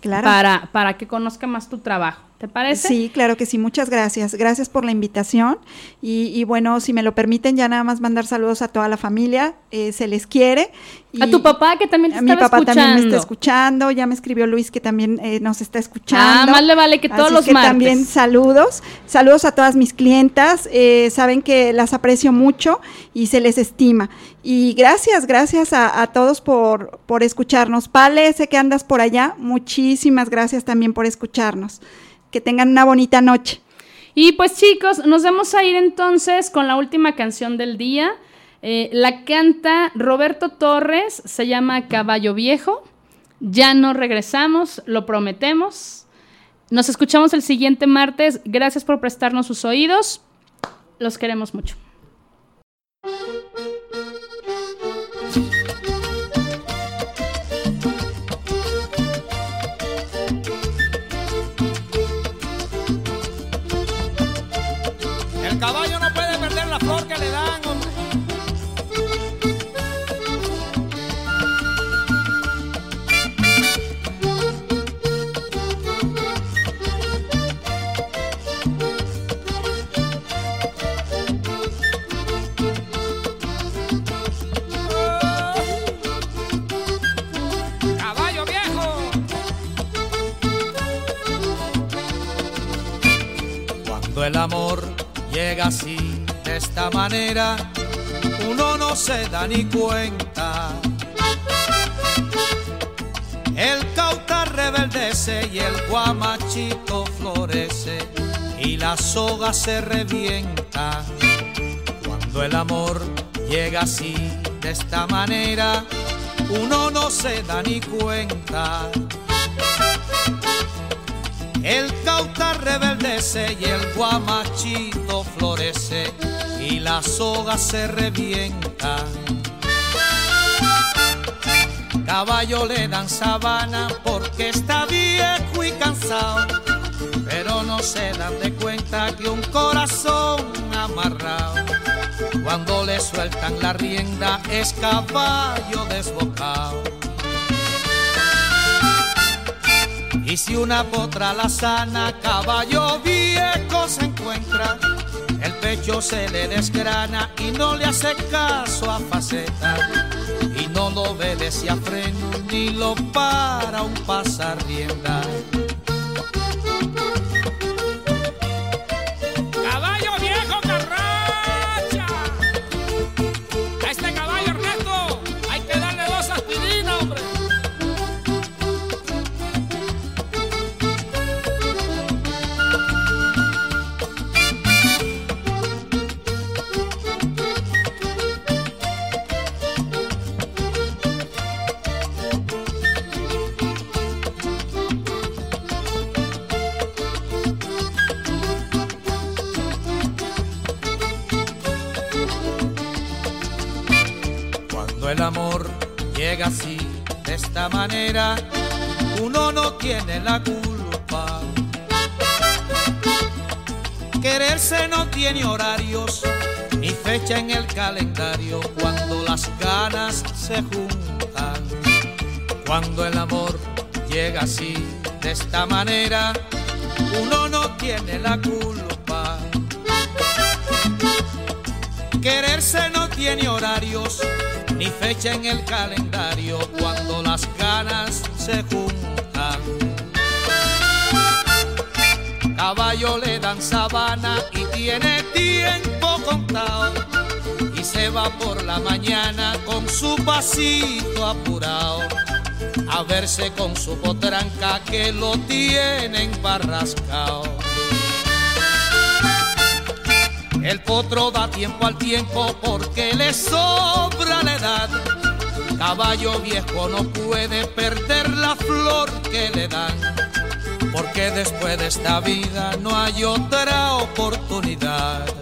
Claro. para, para que conozca más tu trabajo. ¿Te parece? Sí, claro que sí, muchas gracias. Gracias por la invitación. Y, y bueno, si me lo permiten, ya nada más mandar saludos a toda la familia. eh, se les quiere. A Y- tu papá que también te a mi estaba papá también me está escuchando. escuchando. Ya me escribió Luis que también eh, nos está escuchando. Ah, más le vale que todos Así los que martes. también saludos. Saludos a todas mis clientas. eh, saben que las aprecio mucho y se les estima. Y gracias, gracias a, a todos por, por escucharnos. Pale, sé que andas por allá. Muchísimas gracias también por escucharnos. Que tengan una bonita noche. Y pues chicos, nos vamos a ir entonces con la última canción del día. Eh, la canta Roberto Torres, se llama Caballo Viejo. Ya no regresamos, lo prometemos. Nos escuchamos el siguiente martes. Gracias por prestarnos sus oídos. Los queremos mucho. El amor llega así, de esta manera, uno no se da ni cuenta. El cauta rebeldece y el guamachito florece y la soga se revienta. Cuando el amor llega así, de esta manera, uno no se da ni cuenta. El cauta rebeldece y el guamachito florece y la soga se revienta. Caballo le dan sabana porque está viejo y cansado, pero no se dan de cuenta que un corazón amarrado, cuando le sueltan la rienda es caballo desbocado. Y si una potra la sana, caballo viejo se encuentra, el pecho se le desgrana y no le hace caso a faceta. Y no lo obedece a freno ni lo para un pasar rienda. El amor llega así, de esta manera, uno no tiene la culpa. Quererse no tiene horarios ni fecha en el calendario cuando las ganas se juntan. Cuando el amor llega así, de esta manera, uno no tiene la culpa. Quererse no tiene horarios ni fecha en el calendario cuando las ganas se juntan. Caballo le dan sabana y tiene tiempo contado y se va por la mañana con su pasito apurado a verse con su potranca que lo tienen barrascao. El potro da tiempo al tiempo porque le sobra Caballo viejo no puede perder la flor que le dan. Porque después de esta vida no hay otra oportunidad.